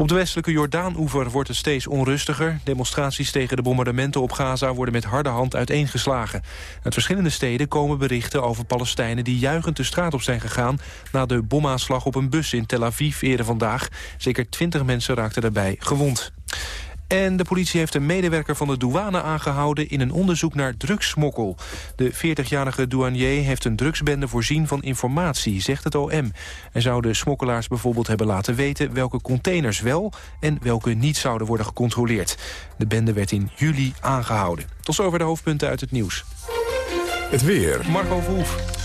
Op de westelijke Jordaan-oever wordt het steeds onrustiger. Demonstraties tegen de bombardementen op Gaza worden met harde hand uiteengeslagen. Uit verschillende steden komen berichten over Palestijnen die juichend de straat op zijn gegaan... na de bomaanslag op een bus in Tel Aviv eerder vandaag. Zeker twintig mensen raakten daarbij gewond. En de politie heeft een medewerker van de douane aangehouden... in een onderzoek naar drugssmokkel. De 40-jarige douanier heeft een drugsbende voorzien van informatie, zegt het OM. En zouden smokkelaars bijvoorbeeld hebben laten weten... welke containers wel en welke niet zouden worden gecontroleerd. De bende werd in juli aangehouden. Tot zover de hoofdpunten uit het nieuws. Het weer. Marco Verhoef.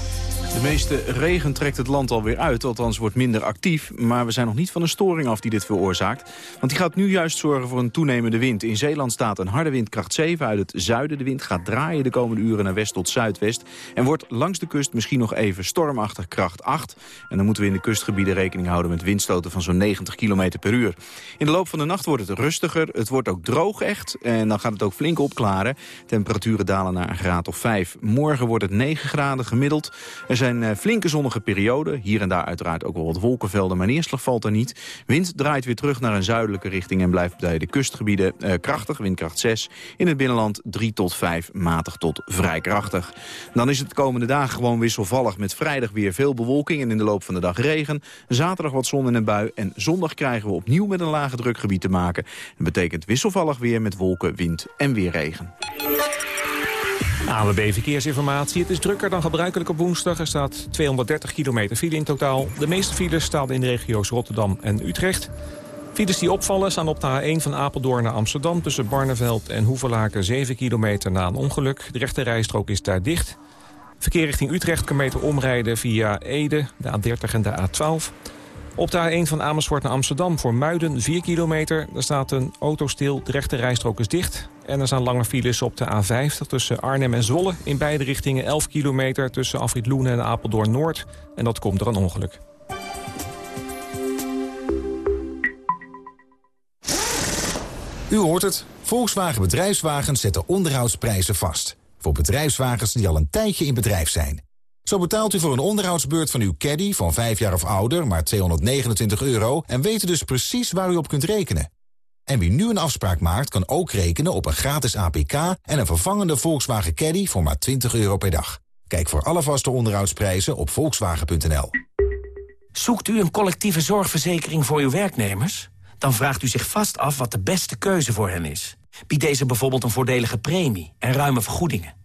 De meeste regen trekt het land alweer uit, althans wordt minder actief. Maar we zijn nog niet van een storing af die dit veroorzaakt. Want die gaat nu juist zorgen voor een toenemende wind. In Zeeland staat een harde wind kracht 7 uit het zuiden. De wind gaat draaien de komende uren naar west tot zuidwest. En wordt langs de kust misschien nog even stormachtig kracht 8. En dan moeten we in de kustgebieden rekening houden met windstoten van zo'n 90 km per uur. In de loop van de nacht wordt het rustiger. Het wordt ook droog echt. En dan gaat het ook flink opklaren. Temperaturen dalen naar een graad of 5. Morgen wordt het 9 graden gemiddeld. Er zijn zijn eh, flinke zonnige perioden. Hier en daar uiteraard ook wel wat wolkenvelden, maar neerslag valt er niet. Wind draait weer terug naar een zuidelijke richting... en blijft bij de kustgebieden eh, krachtig, windkracht 6. In het binnenland 3 tot 5, matig tot vrij krachtig. Dan is het de komende dagen gewoon wisselvallig... met vrijdag weer veel bewolking en in de loop van de dag regen. Zaterdag wat zon in een bui en zondag krijgen we opnieuw met een lage drukgebied te maken. Dat betekent wisselvallig weer met wolken, wind en weer regen. ANWB Verkeersinformatie. Het is drukker dan gebruikelijk op woensdag. Er staat 230 kilometer file in totaal. De meeste files staan in de regio's Rotterdam en Utrecht. Files die opvallen staan op de A1 van Apeldoorn naar Amsterdam... tussen Barneveld en Hoevelaken 7 kilometer na een ongeluk. De rechte rijstrook is daar dicht. Verkeer richting Utrecht kan meter omrijden via Ede, de A30 en de A12. Op de A1 van Amersfoort naar Amsterdam voor Muiden 4 kilometer. Daar staat een auto stil, de rechte rijstrook is dicht. En er zijn lange files op de A50 tussen Arnhem en Zwolle. In beide richtingen 11 kilometer tussen Afrit Loenen en Apeldoorn Noord. En dat komt door een ongeluk. U hoort het. Volkswagen Bedrijfswagens zetten onderhoudsprijzen vast. Voor bedrijfswagens die al een tijdje in bedrijf zijn. Zo betaalt u voor een onderhoudsbeurt van uw caddy van 5 jaar of ouder maar 229 euro... en weet u dus precies waar u op kunt rekenen. En wie nu een afspraak maakt, kan ook rekenen op een gratis APK... en een vervangende Volkswagen Caddy voor maar 20 euro per dag. Kijk voor alle vaste onderhoudsprijzen op volkswagen.nl. Zoekt u een collectieve zorgverzekering voor uw werknemers? Dan vraagt u zich vast af wat de beste keuze voor hen is. Biedt deze bijvoorbeeld een voordelige premie en ruime vergoedingen?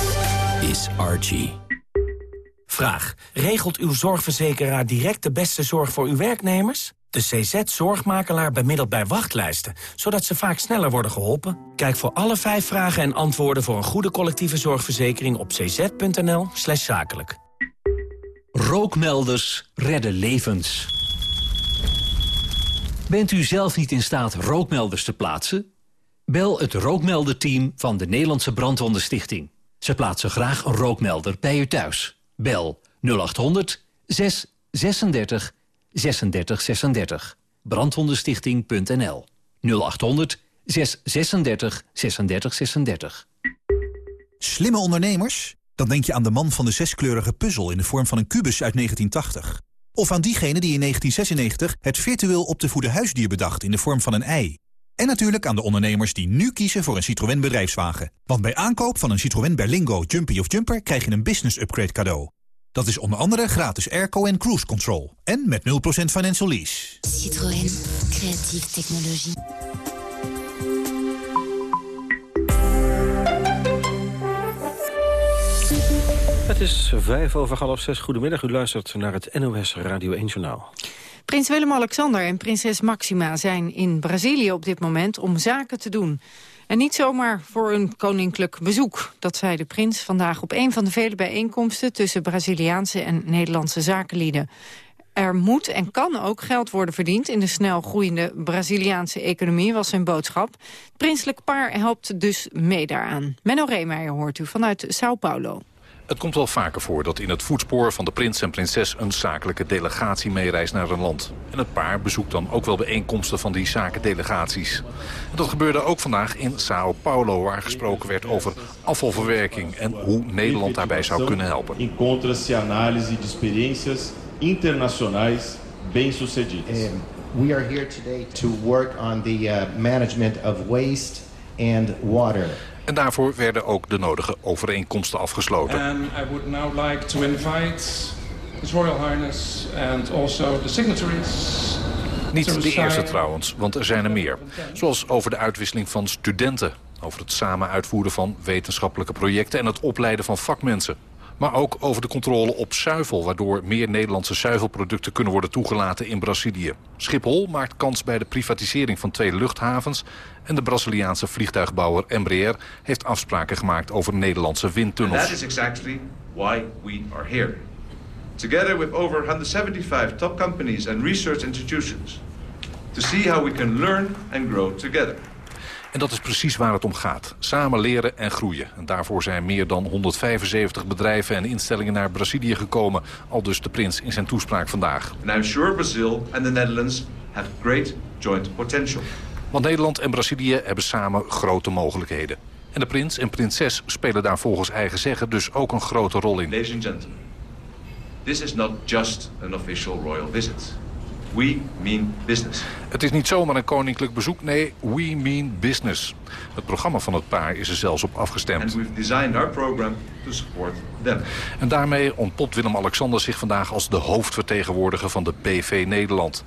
is Archie. Vraag. Regelt uw zorgverzekeraar direct de beste zorg voor uw werknemers? De CZ-zorgmakelaar bemiddelt bij wachtlijsten, zodat ze vaak sneller worden geholpen. Kijk voor alle vijf vragen en antwoorden voor een goede collectieve zorgverzekering op cz.nl slash zakelijk. Rookmelders redden levens. Bent u zelf niet in staat rookmelders te plaatsen? Bel het rookmelderteam van de Nederlandse Brandwondenstichting. Ze plaatsen graag een rookmelder bij u thuis. Bel 0800 636 36 36. Brandwondenstichting.nl 0800 636 36 36. Slimme ondernemers? Dan denk je aan de man van de zeskleurige puzzel in de vorm van een kubus uit 1980. Of aan diegene die in 1996 het virtueel op te voeden huisdier bedacht in de vorm van een ei. En natuurlijk aan de ondernemers die nu kiezen voor een Citroën bedrijfswagen. Want bij aankoop van een Citroën Berlingo, Jumpy of Jumper krijg je een business upgrade cadeau. Dat is onder andere gratis airco en cruise control. En met 0% financial lease. Citroën. Creatieve technologie. Het is vijf over half zes. Goedemiddag, u luistert naar het NOS Radio 1 Journaal. Prins Willem-Alexander en prinses Maxima zijn in Brazilië op dit moment om zaken te doen. En niet zomaar voor een koninklijk bezoek. Dat zei de prins vandaag op een van de vele bijeenkomsten... tussen Braziliaanse en Nederlandse zakenlieden. Er moet en kan ook geld worden verdiend in de snel groeiende Braziliaanse economie, was zijn boodschap. Het prinselijk paar helpt dus mee daaraan. Menno Reemeijer hoort u vanuit Sao Paulo. Het komt wel vaker voor dat in het voetspoor van de prins en prinses... een zakelijke delegatie meereist naar een land. En het paar bezoekt dan ook wel bijeenkomsten van die zakendelegaties. En dat gebeurde ook vandaag in Sao Paulo... waar gesproken werd over afvalverwerking... en hoe Nederland daarbij zou kunnen helpen. Encontra-se análise de experiências internacionais bem-sucedidas. We are here today to work on the uh, management of waste and water. En daarvoor werden ook de nodige overeenkomsten afgesloten. And I would now like to invite His Royal Highness and also the signatories. Niet de eerste trouwens, want er zijn er meer. Zoals over de uitwisseling van studenten. Over het samen uitvoeren van wetenschappelijke projecten... en het opleiden van vakmensen. Maar ook over de controle op zuivel... waardoor meer Nederlandse zuivelproducten kunnen worden toegelaten in Brazilië. Schiphol maakt kans bij de privatisering van twee luchthavens... en de Braziliaanse vliegtuigbouwer Embraer heeft afspraken gemaakt over Nederlandse windtunnels. That is exactly why we are here. Together with over 175 top companies and research institutions... to see how we can learn and grow together. En dat is precies waar het om gaat. Samen leren en groeien. En daarvoor zijn meer dan 175 bedrijven en instellingen naar Brazilië gekomen. Al dus de prins in zijn toespraak vandaag. And I'm sure Brazil and the Netherlands have great joint potential. Want Nederland en Brazilië hebben samen grote mogelijkheden. En de prins en prinses spelen daar volgens eigen zeggen dus ook een grote rol in. Ladies and gentlemen, this is not just an official royal visit. We mean business. Het is niet zomaar een koninklijk bezoek, nee, we mean business. Het programma van het paar is er zelfs op afgestemd. And we've designed our program to support them. En daarmee ontpopt Willem-Alexander zich vandaag als de hoofdvertegenwoordiger van de BV Nederland.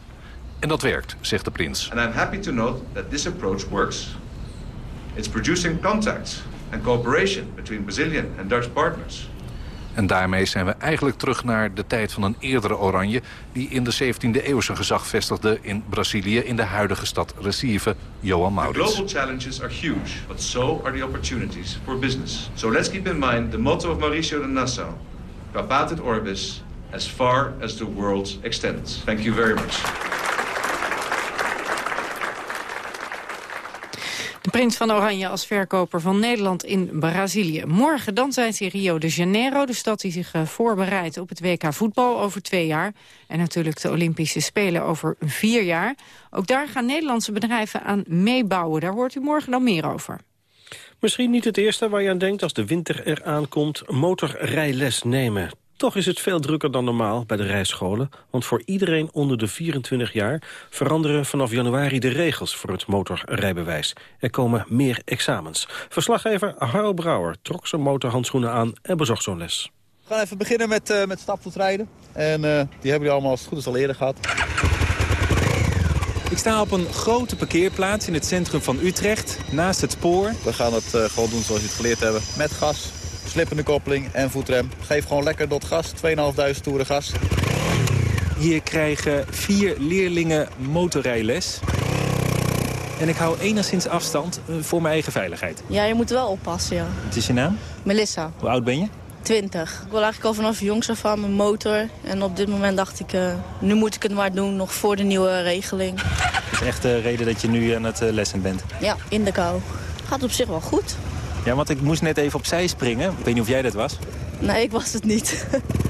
En dat werkt, zegt de prins. And I'm happy to note that this approach works. It's producing contacts and cooperation between Brazilian and Dutch partners. En daarmee zijn we eigenlijk terug naar de tijd van een eerdere oranje... die in de 17e eeuw zijn gezag vestigde in Brazilië... in de huidige stad Recife, Johan The Maurits. global challenges are huge, but so are the opportunities for business. So let's keep in mind the motto of Mauricio de Nassau. Capatit orbis, as far as the world extends. Thank you very much. De prins van Oranje als verkoper van Nederland in Brazilië. Morgen dan zijn ze in Rio de Janeiro, de stad die zich eh, voorbereidt op het WK voetbal over twee jaar. En natuurlijk de Olympische Spelen over vier jaar. Ook daar gaan Nederlandse bedrijven aan meebouwen. Daar hoort u morgen dan meer over. Misschien niet het eerste waar je aan denkt als de winter eraan komt... motorrijles nemen. Toch is het veel drukker dan normaal bij de rijscholen. Want voor iedereen onder de 24 jaar veranderen vanaf januari de regels voor het motorrijbewijs. Er komen meer examens. Verslaggever Harro Brouwer trok zijn motorhandschoenen aan en bezocht zo'n les. We gaan even beginnen met, uh, met stapvoetrijden. En uh, die hebben jullie allemaal als het goed is al eerder gehad. Ik sta op een grote parkeerplaats in het centrum van Utrecht, naast het spoor. We gaan het uh, gewoon doen zoals je het geleerd hebben. Met gas, slippende koppeling en voetrem. Geef gewoon lekker dot gas, 2.500 toeren gas. Hier krijgen vier leerlingen motorrijles. En ik hou enigszins afstand voor mijn eigen veiligheid. Ja, je moet wel oppassen, ja. Wat is je naam? Melissa. Hoe oud ben je? 20. Ik wil eigenlijk al vanaf jongs af aan mijn motor. En op dit moment dacht ik, uh, nu moet ik het maar doen, nog voor de nieuwe regeling. Dat is echt de reden dat je nu aan het eh, lessen bent. Ja, in de kou. Gaat op zich wel goed. Ja, want ik moest net even opzij springen. Ik weet niet of jij dat was. Nee, ik was het niet.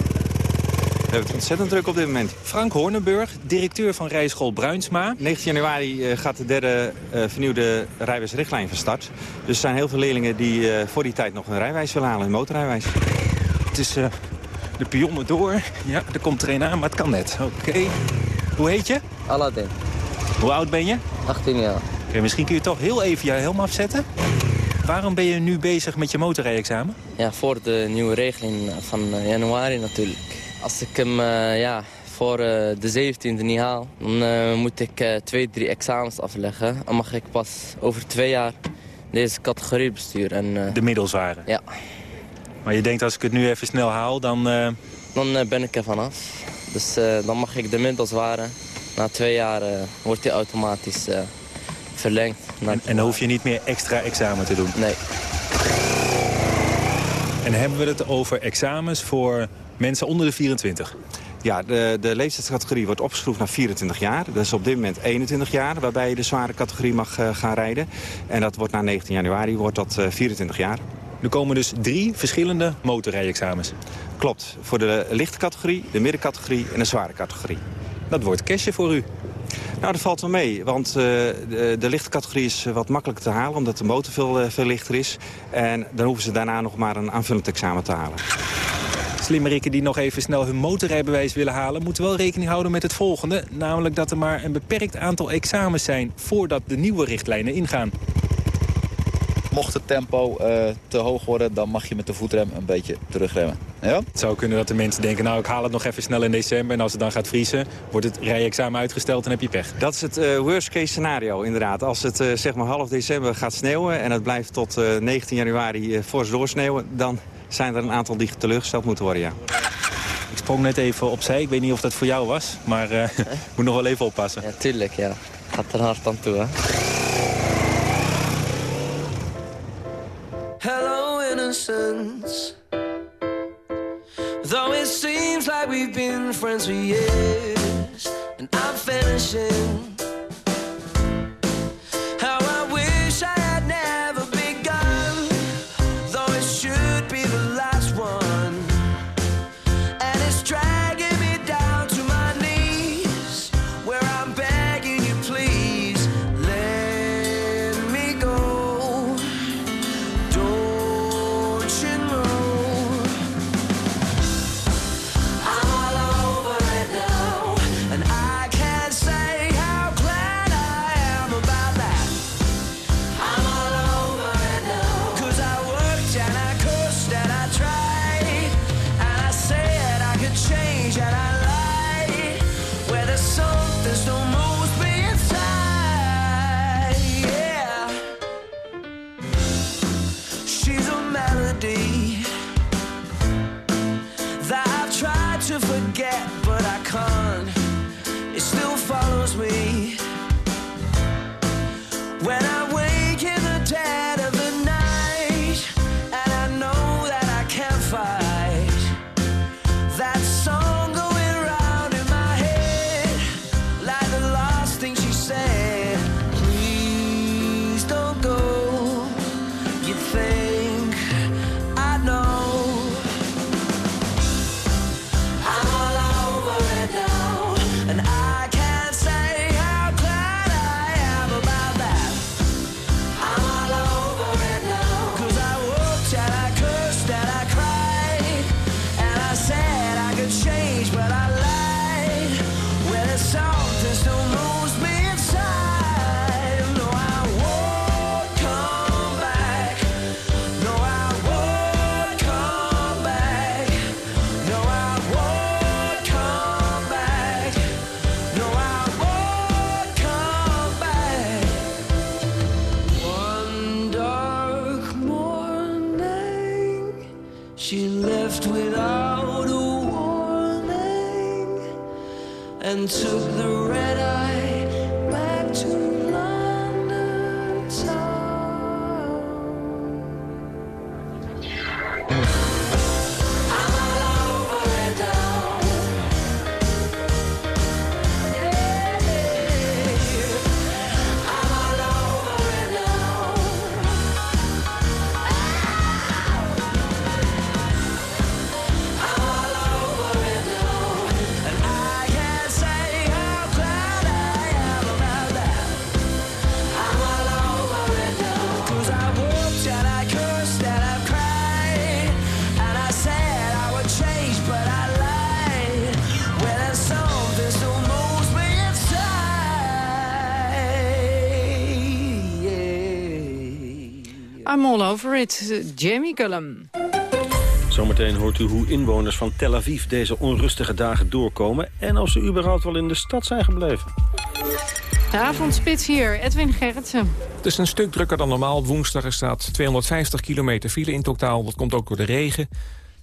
We hebben het ontzettend druk op dit moment. Frank Hornenburg, directeur van rijschool Bruinsma. 19 januari eh, gaat de derde uh, vernieuwde rijwijsrichtlijn van start. Dus er zijn heel veel leerlingen die uh, voor die tijd nog een rijwijs willen halen, een motorrijwijs. Het is uh, de pionnen door. Ja, er komt er een aan, maar het kan net. Oké. Okay. Hoe heet je? Aladdin. Hoe oud ben je? 18 jaar. Okay, misschien kun je toch heel even je helm afzetten. Waarom ben je nu bezig met je motorrijexamen? Ja, voor de nieuwe regeling van januari natuurlijk. Als ik hem uh, ja, voor uh, de 17e niet haal, dan uh, moet ik twee, drie examens afleggen. Dan mag ik pas over twee jaar deze categorie besturen. En, de middelzware? Ja. Maar je denkt als ik het nu even snel haal, dan... Dan ben ik er vanaf. Dus dan mag ik de middelzware. Na twee jaar wordt die automatisch verlengd. En, en dan hoef je niet meer extra examen te doen? Nee. En hebben we het over examens voor mensen onder de 24? Ja, de, de leeftijdscategorie wordt opgeschroefd naar 24 jaar. Dat is op dit moment 21 jaar, waarbij je de zware categorie mag uh, gaan rijden. En dat wordt na 19 januari wordt dat uh, 24 jaar. Er komen dus drie verschillende motorrijexamens. Klopt, voor de lichte categorie, de middencategorie en de zware categorie. Dat wordt cashje voor u. Nou, dat valt wel mee, want uh, de, de lichte categorie is wat makkelijker te halen... omdat de motor veel, uh, veel lichter is. En dan hoeven ze daarna nog maar een aanvullend examen te halen. Slimmerikken die nog even snel hun motorrijbewijs willen halen... moeten wel rekening houden met het volgende. Namelijk dat er maar een beperkt aantal examens zijn... voordat de nieuwe richtlijnen ingaan. Mocht het tempo uh, te hoog worden, dan mag je met de voetrem een beetje terugremmen. Ja? Het zou kunnen dat de mensen denken, nou ik haal het nog even snel in december... en als het dan gaat vriezen, wordt het rijexamen uitgesteld en heb je pech. Dat is het uh, worst case scenario inderdaad. Als het uh, zeg maar half december gaat sneeuwen en het blijft tot 19 januari fors doorsneeuwen... dan zijn er een aantal die teleurgesteld moeten worden, ja. Ik sprong net even opzij. Ik weet niet of dat voor jou was, maar uh, moet nog wel even oppassen. Ja, tuurlijk, ja. Gaat er hard aan toe, hè. Hello, innocence. Like we've been friends for years. And I'm finishing. Over it. Jamie Cullum. Zometeen hoort u hoe inwoners van Tel Aviv deze onrustige dagen doorkomen... en of ze überhaupt wel in de stad zijn gebleven. De avondspits hier, Edwin Gerritsen. Het is een stuk drukker dan normaal. Woensdag er staat 250 kilometer file in totaal. Dat komt ook door de regen.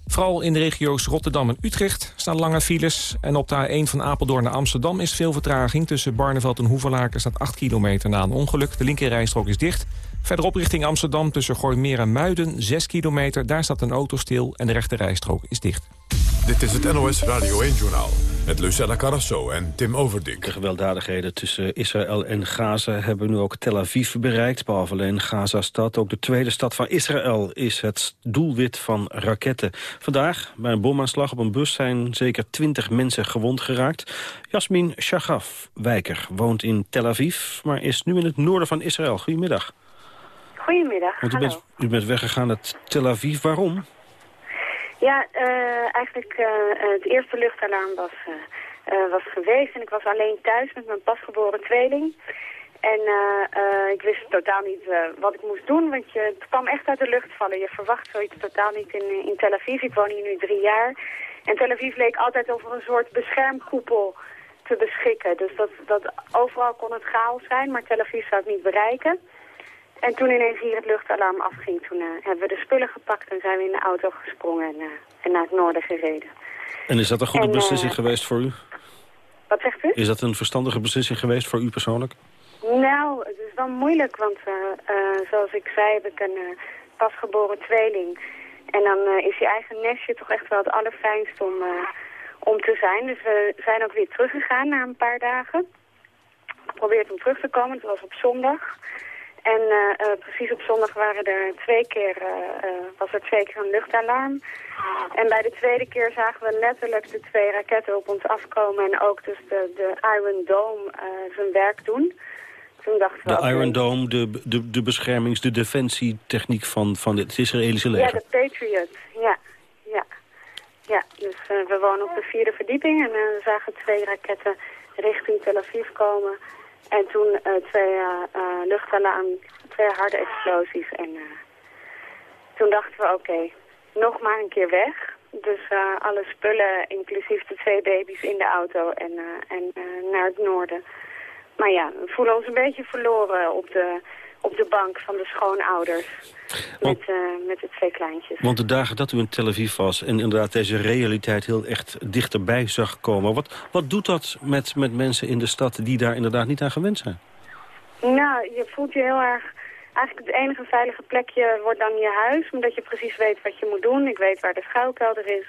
Vooral in de regio's Rotterdam en Utrecht staan lange files. En op de A1 van Apeldoorn naar Amsterdam is veel vertraging. Tussen Barneveld en Hoevelaken staat 8 kilometer na een ongeluk. De linkerrijstrook is dicht. Verderop richting Amsterdam tussen Gooimeer en Muiden 6 kilometer. Daar staat een auto stil en de rechterrijstrook is dicht. Dit is het NOS Radio 1-journaal met Lucella Carrasso en Tim Overdijk. De gewelddadigheden tussen Israël en Gaza hebben nu ook Tel Aviv bereikt. Behalve alleen Gaza-stad, ook de tweede stad van Israël is het doelwit van raketten. Vandaag, bij een bomaanslag op een bus, zijn zeker twintig mensen gewond geraakt. Jasmin Shagaf, wijker, woont in Tel Aviv, maar is nu in het noorden van Israël. Goedemiddag. Goedemiddag, Want u bent, u bent weggegaan uit Tel Aviv. Waarom? Ja, eh, eigenlijk eh, het eerste luchtalarm was, eh, eh, was geweest en ik was alleen thuis met mijn pasgeboren tweeling. En eh, eh, ik wist totaal niet eh, wat ik moest doen, want je, het kwam echt uit de lucht vallen. Je verwacht zoiets totaal niet in, in Tel Aviv. Ik woon hier nu drie jaar. En Tel Aviv leek altijd over een soort beschermkoepel te beschikken. Dus dat, dat overal kon het chaos zijn, maar Tel Aviv zou het niet bereiken. En toen ineens hier het luchtalarm afging, toen eh, hebben we de spullen gepakt en zijn we in de auto gesprongen en, eh, en naar het noorden gereden. En is dat een goede En, eh, beslissing geweest voor u? Wat zegt u? Is dat een verstandige beslissing geweest voor u persoonlijk? Nou, het is wel moeilijk, want zoals ik zei heb ik een pasgeboren tweeling. En dan is je eigen nestje toch echt wel het allerfijnst om, om te zijn. Dus we zijn ook weer teruggegaan na een paar dagen. Geprobeerd om terug te komen, het was op zondag. En eh, eh, precies op zondag waren er twee keer, eh, was er twee keer een luchtalarm. En bij de tweede keer zagen we letterlijk de twee raketten op ons afkomen en ook dus de, de Iron Dome zijn werk doen. Toen dachten we, De Iron Dome, de, de, de beschermings, de defensietechniek van, van het Israëlische Ja, leger. de Patriot, ja. Ja, ja dus we wonen op de vierde verdieping en we zagen twee raketten richting Tel Aviv komen. En toen eh, twee eh, eh, luchtalarm, twee harde explosies. En toen dachten we, oké, nog maar een keer weg. Dus alle spullen, inclusief de twee baby's in de auto en, en naar het noorden. Maar ja, we voelen ons een beetje verloren op de, op de bank van de schoonouders. Met, eh, met de twee kleintjes. Want de dagen dat u in Tel Aviv was en inderdaad deze realiteit heel echt dichterbij zag komen. Wat, wat doet dat met, met mensen in de stad die daar inderdaad niet aan gewend zijn? Nou, je voelt je heel erg... Eigenlijk het enige veilige plekje wordt dan je huis, omdat je precies weet wat je moet doen. Ik weet waar de schuilkelder is.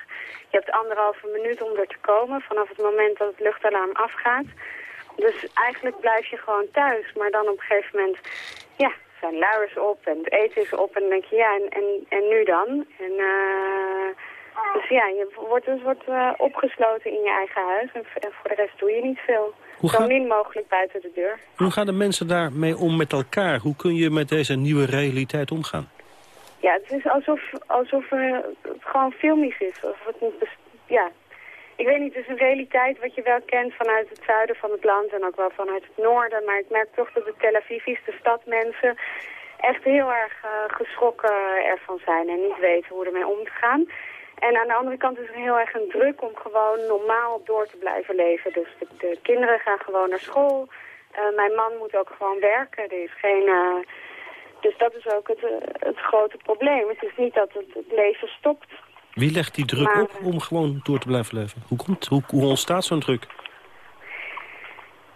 Je hebt anderhalve minuut om er te komen vanaf het moment dat het luchtalarm afgaat. Dus eigenlijk blijf je gewoon thuis. Maar dan op een gegeven moment, ja, zijn luiers op en het eten is op. En dan denk je, ja, en, en, en nu dan? En, eh, dus ja, je wordt dus wordt, eh, opgesloten in je eigen huis. En, voor de rest doe je niet veel. Hoe Zo min mogelijk buiten de deur. Hoe gaan de mensen daarmee om met elkaar? Hoe kun je met deze nieuwe realiteit omgaan? Ja, het is alsof, alsof het gewoon filmisch is. Alsof het niet ja. Ik weet niet, het is een realiteit wat je wel kent vanuit het zuiden van het land en ook wel vanuit het noorden. Maar ik merk toch dat de Tel Avivis, de stadmensen, echt heel erg eh, geschrokken ervan zijn en niet weten hoe ermee om te gaan. En aan de andere kant is er heel erg een druk om gewoon normaal door te blijven leven. Dus de, de kinderen gaan gewoon naar school. Eh, mijn man moet ook gewoon werken. Er is geen... eh, dus dat is ook het, het grote probleem. Het is niet dat het leven stopt. Wie legt die druk Maar- op om gewoon door te blijven leven? Hoe, komt, hoe, hoe ontstaat zo'n druk?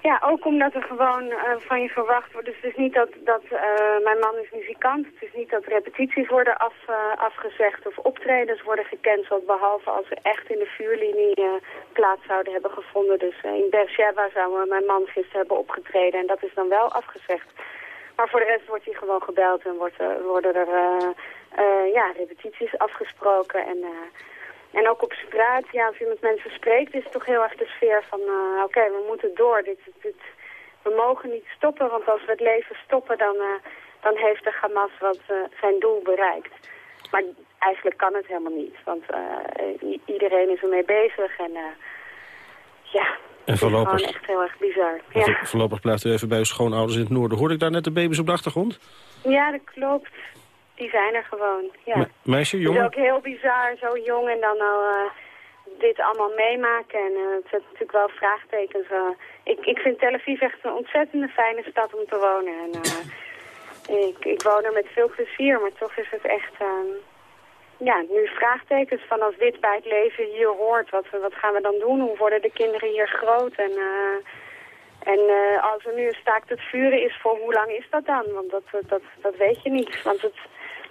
Ja, ook omdat er gewoon eh, van je verwacht wordt. Dus het is niet dat, dat eh, mijn man is muzikant. Het is niet dat repetities worden af, eh, afgezegd of optredens worden gecanceld. Behalve als ze echt in de vuurlinie plaats zouden hebben gevonden. Dus in Beersheba zou mijn man gisteren hebben opgetreden. En dat is dan wel afgezegd. Maar voor de rest wordt hij gewoon gebeld en wordt, er- worden er ja, repetities afgesproken. En, eh, en ook op straat, ja, als je met mensen spreekt, is het toch heel erg de sfeer van... eh, oké, we moeten door. Dit, dit, we mogen niet stoppen, want als we het leven stoppen, dan, eh, dan heeft de Hamas wat, eh, zijn doel bereikt. Maar eigenlijk kan het helemaal niet, want eh, iedereen is ermee bezig. En eh, ja, En het is voorlopig, echt heel erg bizar. Ja. vo- voorlopig blijft u even bij uw schoonouders in het noorden. Hoorde ik daar net de baby's op de achtergrond? ja, dat klopt. Die zijn er gewoon, ja. Me- meisje, Het is jongen? ook heel bizar, zo jong en dan al eh, dit allemaal meemaken. En eh, het zet natuurlijk wel vraagtekens. eh. ik, ik vind Tel Aviv echt een ontzettende fijne stad om te wonen. En, eh, ik, ik woon er met veel plezier, maar toch is het echt... ehm, ja, nu vraagtekens van als dit bij het leven hier hoort. Wat, wat gaan we dan doen? Hoe worden de kinderen hier groot? En, en als er nu een staakt het vuren is, voor hoe lang is dat dan? Want dat, dat, dat weet je niet. Want het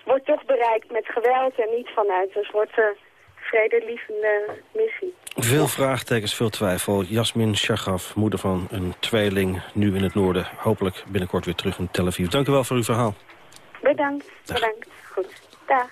wordt toch bereikt met geweld en niet vanuit een soort eh, vredelievende missie. Veel vraagtekens, veel twijfel. Jasmin Shagaf, moeder van een tweeling, nu in het noorden. Hopelijk binnenkort weer terug in Tel Aviv. Dank u wel voor uw verhaal. Bedankt, bedankt. Goed, dag.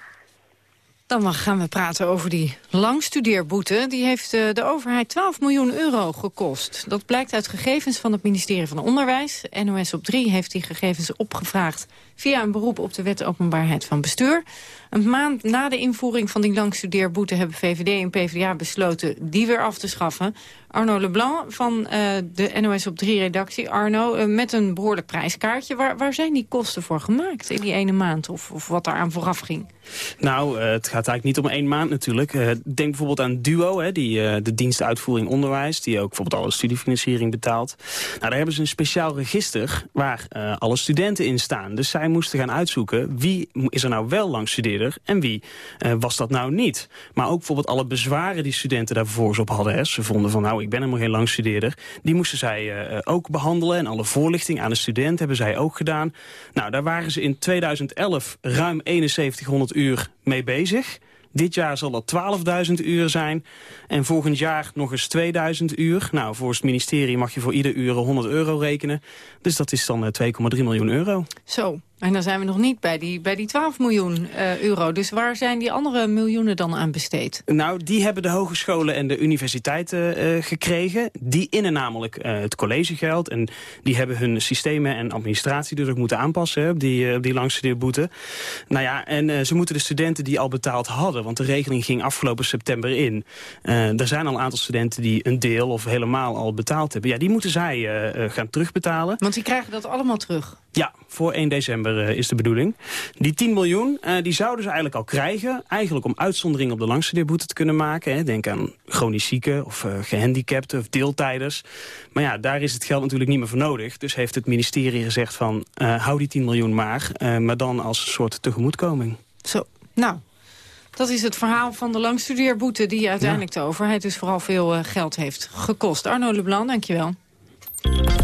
Dan gaan we praten over die langstudeerboete. Die heeft eh, de overheid 12 miljoen euro gekost. Dat blijkt uit gegevens van het ministerie van Onderwijs. NOS op 3 heeft die gegevens opgevraagd... via een beroep op de wet openbaarheid van bestuur. Een maand na de invoering van die langstudeerboete... hebben VVD en PvdA besloten die weer af te schaffen. Arno Leblanc van eh, de NOS op 3-redactie. Arno, eh, met een behoorlijk prijskaartje. Waar, waar zijn die kosten voor gemaakt in die ene maand? Of, of wat daar aan vooraf ging? Nou, eh, het gaat eigenlijk niet om één maand natuurlijk. Denk bijvoorbeeld aan DUO, hè, die, de dienst uitvoering onderwijs... die ook bijvoorbeeld alle studiefinanciering betaalt. Nou, daar hebben ze een speciaal register waar alle studenten in staan. Dus zij moesten gaan uitzoeken wie is er nou wel en wie eh, was dat nou niet. Maar ook bijvoorbeeld alle bezwaren die studenten daar vervolgens op hadden. Hè. Ze vonden van, nou, ik ben helemaal geen langstudeerder. Die moesten zij eh, ook behandelen. En alle voorlichting aan de student hebben zij ook gedaan. Nou, daar waren ze in 2011 ruim 7100 uur mee bezig. Dit jaar zal dat 12.000 uur zijn. En volgend jaar nog eens 2000 uur. Nou, volgens het ministerie mag je voor ieder uur 100 euro rekenen. Dus dat is dan eh, 2,3 miljoen euro. Zo, en dan zijn we nog niet bij die, bij die 12 miljoen eh, euro. Dus waar zijn die andere miljoenen dan aan besteed? Nou, die hebben de hogescholen en de universiteiten eh, gekregen. Die innen namelijk eh, het collegegeld. En die hebben hun systemen en administratie dus ook moeten aanpassen hè, op die, op die langstudeerboete. Nou ja, en ze moeten de studenten die al betaald hadden... want de regeling ging afgelopen september in. Er zijn al een aantal studenten die een deel of helemaal al betaald hebben. Ja, die moeten zij gaan terugbetalen. Want die krijgen dat allemaal terug. Ja, voor 1 december eh, is de bedoeling. Die 10 miljoen, eh, die zouden ze eigenlijk al krijgen. Eigenlijk om uitzondering op de langstudeerboete te kunnen maken. Hè. Denk aan chronisch zieken of eh, gehandicapten of deeltijders. Maar ja, daar is het geld natuurlijk niet meer voor nodig. Dus heeft het ministerie gezegd van, hou die 10 miljoen maar. maar dan als een soort tegemoetkoming. Zo, nou, dat is het verhaal van de langstudeerboete... die uiteindelijk de overheid dus vooral veel geld heeft gekost. Arno Leblanc, dankjewel.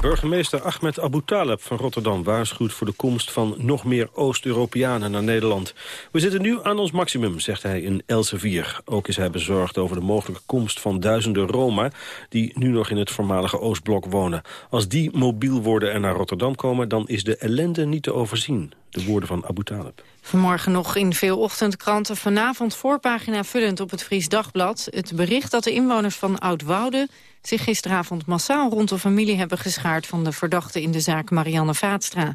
Burgemeester Ahmed Abu Taleb van Rotterdam waarschuwt voor de komst van nog meer Oost-Europeanen naar Nederland. We zitten nu aan ons maximum, zegt hij in Elsevier. Ook is hij bezorgd over de mogelijke komst van duizenden Roma die nu nog in het voormalige Oostblok wonen. Als die mobiel worden en naar Rotterdam komen, dan is de ellende niet te overzien. De woorden van Abu Taleb. Vanmorgen nog in veel ochtendkranten. Vanavond voorpagina vullend op het Fries Dagblad. Het bericht dat de inwoners van Oud-Woude zich gisteravond massaal rond de familie hebben geschaard van de verdachte in de zaak Marianne Vaatstra.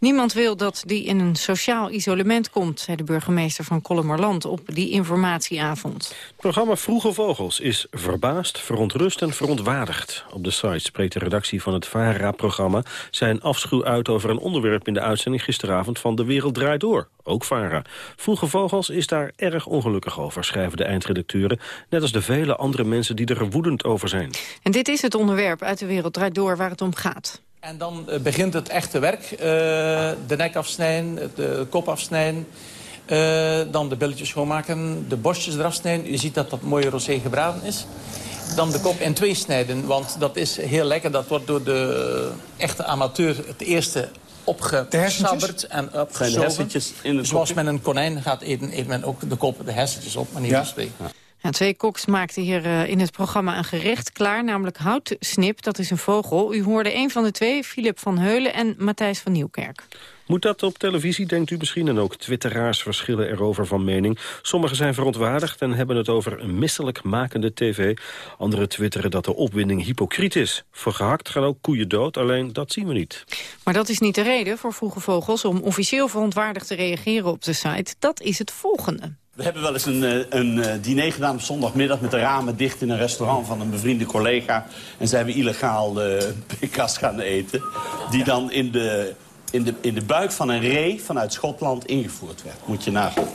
Niemand wil dat die in een sociaal isolement komt, zei de burgemeester van Kollemerland op die informatieavond. Het programma Vroege Vogels is verbaasd, verontrust en verontwaardigd. Op de site spreekt de redactie van het VARA-programma... zijn afschuw uit over een onderwerp in de uitzending gisteravond... van De Wereld Draait Door, ook VARA. Vroege Vogels is daar erg ongelukkig over, schrijven de eindredacteuren... net als de vele andere mensen die er woedend over zijn. En dit is het onderwerp uit de wereld draait door waar het om gaat. En dan eh, begint het echte werk. Eh, de nek afsnijden, de kop afsnijden. Eh, dan de billetjes schoonmaken, de borstjes eraf snijden. Je ziet dat dat mooie rosé gebraden is. Dan de kop in twee snijden, want dat is heel lekker. Dat wordt door de echte amateur het eerste opgesabberd en opgezogen. hersentjes in het Zoals men een konijn gaat eten, eet men ook de kop, de hersentjes op, maar niet Ja. de twee koks maakten hier eh, in het programma een gerecht klaar, namelijk houtsnip, dat is een vogel. U hoorde een van de twee, Philip van Heulen en Matthijs van Nieuwkerk. Moet dat op televisie, denkt u misschien? En ook twitteraars verschillen erover van mening. Sommigen zijn verontwaardigd en hebben het over een misselijk makende tv. Anderen twitteren dat de opwinding hypocriet is. Voor gehakt gaan ook koeien dood, alleen dat zien we niet. Maar dat is niet de reden voor Vroege Vogels om officieel verontwaardigd te reageren op de site. Dat is het volgende. We hebben wel eens een, eh, een eh, diner gedaan op zondagmiddag... met de ramen dicht in een restaurant van een bevriende collega. En zijn we illegaal uh, kast gaan eten. Die dan in de in de, in de buik van een ree vanuit Schotland ingevoerd werd. Moet je nagaan.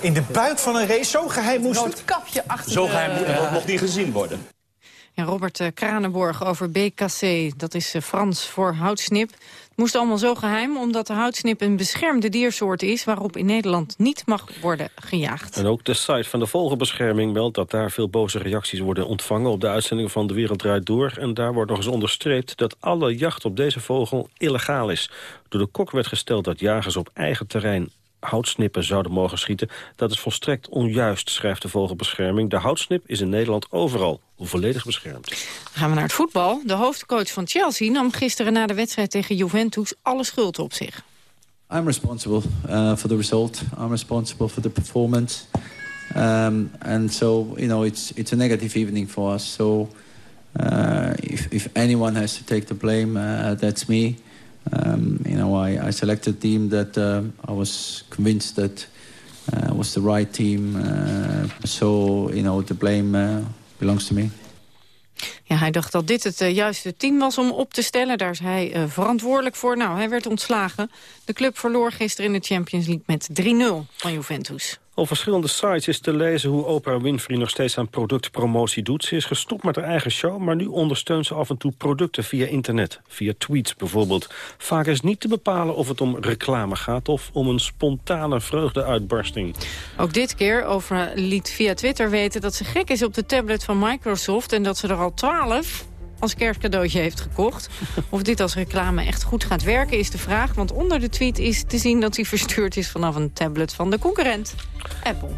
In de buik van een race? Zo geheim moest het... kapje achter Zo geheim moet het mocht niet gezien worden. Ja, Robert eh, Kranenborg over BKC, dat is eh, Frans voor houtsnip. Moest allemaal zo geheim omdat de houtsnip een beschermde diersoort is... waarop in Nederland niet mag worden gejaagd. En ook de site van de Vogelbescherming meldt dat daar veel boze reacties worden ontvangen op de uitzending van De Wereld Draait Door. En daar wordt nog eens onderstreept dat alle jacht op deze vogel illegaal is. Door de kok werd gesteld dat jagers op eigen terrein houtsnippen zouden mogen schieten. Dat is volstrekt onjuist, schrijft de Vogelbescherming. De houtsnip is in Nederland overal volledig beschermd. Dan gaan we naar het voetbal. De hoofdcoach van Chelsea nam gisteren na de wedstrijd tegen Juventus alle schuld op zich. I'm responsible uh, for the result. I'm responsible for the performance. Um, and so, you know, it's, it's a negative evening for us. So uh, if, if anyone has to take the blame, uh, that's me. Um, you know, I, I selected a team that uh, I was convinced that uh, was the right team. Uh, so, you know, the blame belongs to me. Ja, hij dacht dat dit het juiste team was om op te stellen. Daar is hij verantwoordelijk voor. Nou, hij werd ontslagen. De club verloor gisteren in de Champions League met 3-0 van Juventus. Op verschillende sites is te lezen hoe Oprah Winfrey nog steeds aan productpromotie doet. Ze is gestopt met haar eigen show, maar nu ondersteunt ze af en toe producten via internet. Via tweets bijvoorbeeld. Vaak is niet te bepalen of het om reclame gaat of om een spontane vreugdeuitbarsting. Ook dit keer Oprah liet via Twitter weten dat ze gek is op de tablet van Microsoft... en dat ze er al 12 als kerstcadeautje heeft gekocht. Of dit als reclame echt goed gaat werken is de vraag. Want onder de tweet is te zien dat hij verstuurd is vanaf een tablet van de concurrent. Apple.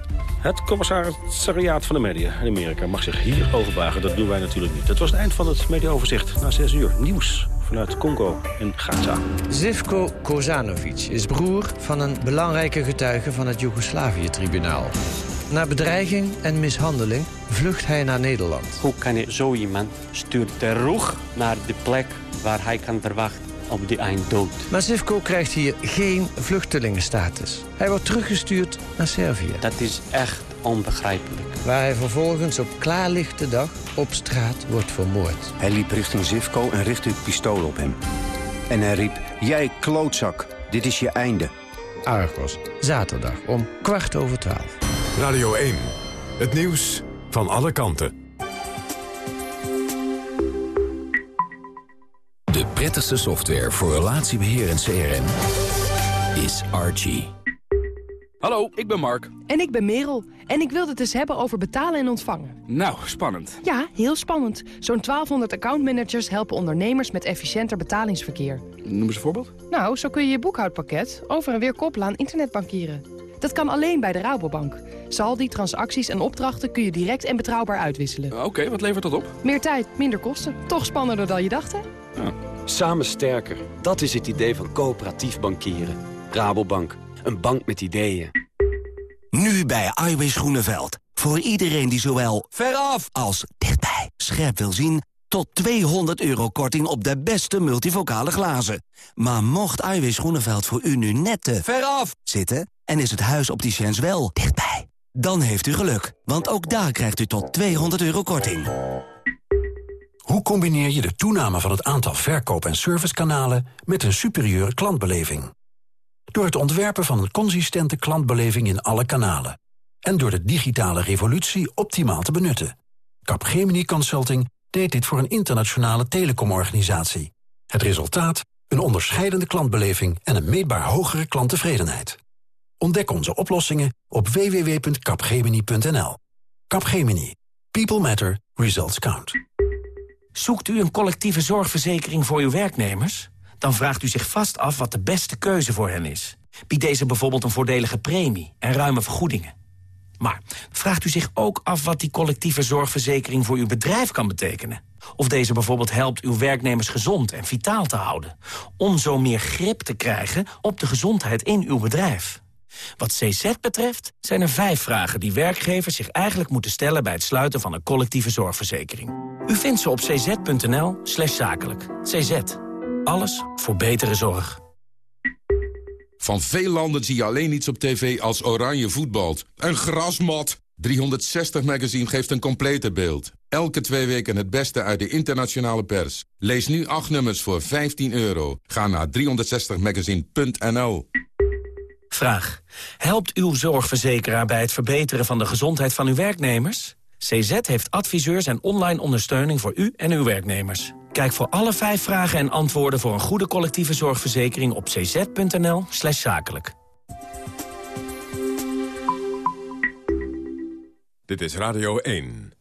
Het commissariaat van de media in Amerika mag zich hierover buigen. Dat doen wij natuurlijk niet. Dat was het eind van het mediaoverzicht. Na 6 uur nieuws vanuit Congo en Gaza. Zivko Kozanovic is broer van een belangrijke getuige van het Joegoslavië-tribunaal. Na bedreiging en mishandeling vlucht hij naar Nederland. Hoe kan je zo iemand stuurt terug naar de plek waar hij kan verwachten op die einddood? Maar Zivko krijgt hier geen vluchtelingenstatus. Hij wordt teruggestuurd naar Servië. Dat is echt onbegrijpelijk. Waar hij vervolgens op klaarlichte dag op straat wordt vermoord. Hij liep richting Zivko en richtte het pistool op hem. En hij riep, jij klootzak, dit is je einde. Argos, zaterdag om kwart over twaalf. Radio 1, het nieuws van alle kanten. De prettigste software voor relatiebeheer en CRM is Archie. Hallo, ik ben Mark. En ik ben Merel. En ik wilde het eens hebben over betalen en ontvangen. Nou, spannend. Ja, heel spannend. Zo'n 1200 accountmanagers helpen ondernemers met efficiënter betalingsverkeer. Noem eens een voorbeeld. Nou, zo kun je je boekhoudpakket over en weer koppelen aan internetbankieren. Dat kan alleen bij de Rabobank. Saldi, transacties en opdrachten kun je direct en betrouwbaar uitwisselen. Oké, wat levert dat op? Meer tijd, minder kosten. Toch spannender dan je dacht, hè? Ja. Samen sterker. Dat is het idee van coöperatief bankieren. Rabobank. Een bank met ideeën. Nu bij Iwis Groeneveld. Voor iedereen die zowel veraf als dichtbij scherp wil zien... tot 200 euro korting op de beste multivocale glazen. Maar mocht Iwis Groeneveld voor u nu net te veraf zitten... en is het huis op die chance wel dichtbij... dan heeft u geluk, want ook daar krijgt u tot 200 euro korting. Hoe combineer je de toename van het aantal verkoop- en servicekanalen... met een superieure klantbeleving? Door het ontwerpen van een consistente klantbeleving in alle kanalen. En door de digitale revolutie optimaal te benutten. Capgemini Consulting deed dit voor een internationale telecomorganisatie. Het resultaat? Een onderscheidende klantbeleving en een meetbaar hogere klanttevredenheid. Ontdek onze oplossingen op www.capgemini.nl. Capgemini. People matter. Results count. Zoekt u een collectieve zorgverzekering voor uw werknemers? Dan vraagt u zich vast af wat de beste keuze voor hen is. Biedt deze bijvoorbeeld een voordelige premie en ruime vergoedingen? Maar vraagt u zich ook af wat die collectieve zorgverzekering voor uw bedrijf kan betekenen? Of deze bijvoorbeeld helpt uw werknemers gezond en vitaal te houden? Om zo meer grip te krijgen op de gezondheid in uw bedrijf. Wat CZ betreft zijn er vijf vragen die werkgevers zich eigenlijk moeten stellen... bij het sluiten van een collectieve zorgverzekering. U vindt ze op cz.nl slash zakelijk. CZ. Alles voor betere zorg. Van veel landen zie je alleen iets op tv als oranje voetbalt. Een grasmat. 360 Magazine geeft een complete beeld. Elke twee weken het beste uit de internationale pers. Lees nu acht nummers voor 15 euro. Ga naar 360magazine.nl Vraag. Helpt uw zorgverzekeraar bij het verbeteren van de gezondheid van uw werknemers? CZ heeft adviseurs en online ondersteuning voor u en uw werknemers. Kijk voor alle vijf vragen en antwoorden voor een goede collectieve zorgverzekering op cz.nl slash zakelijk. Dit is Radio 1.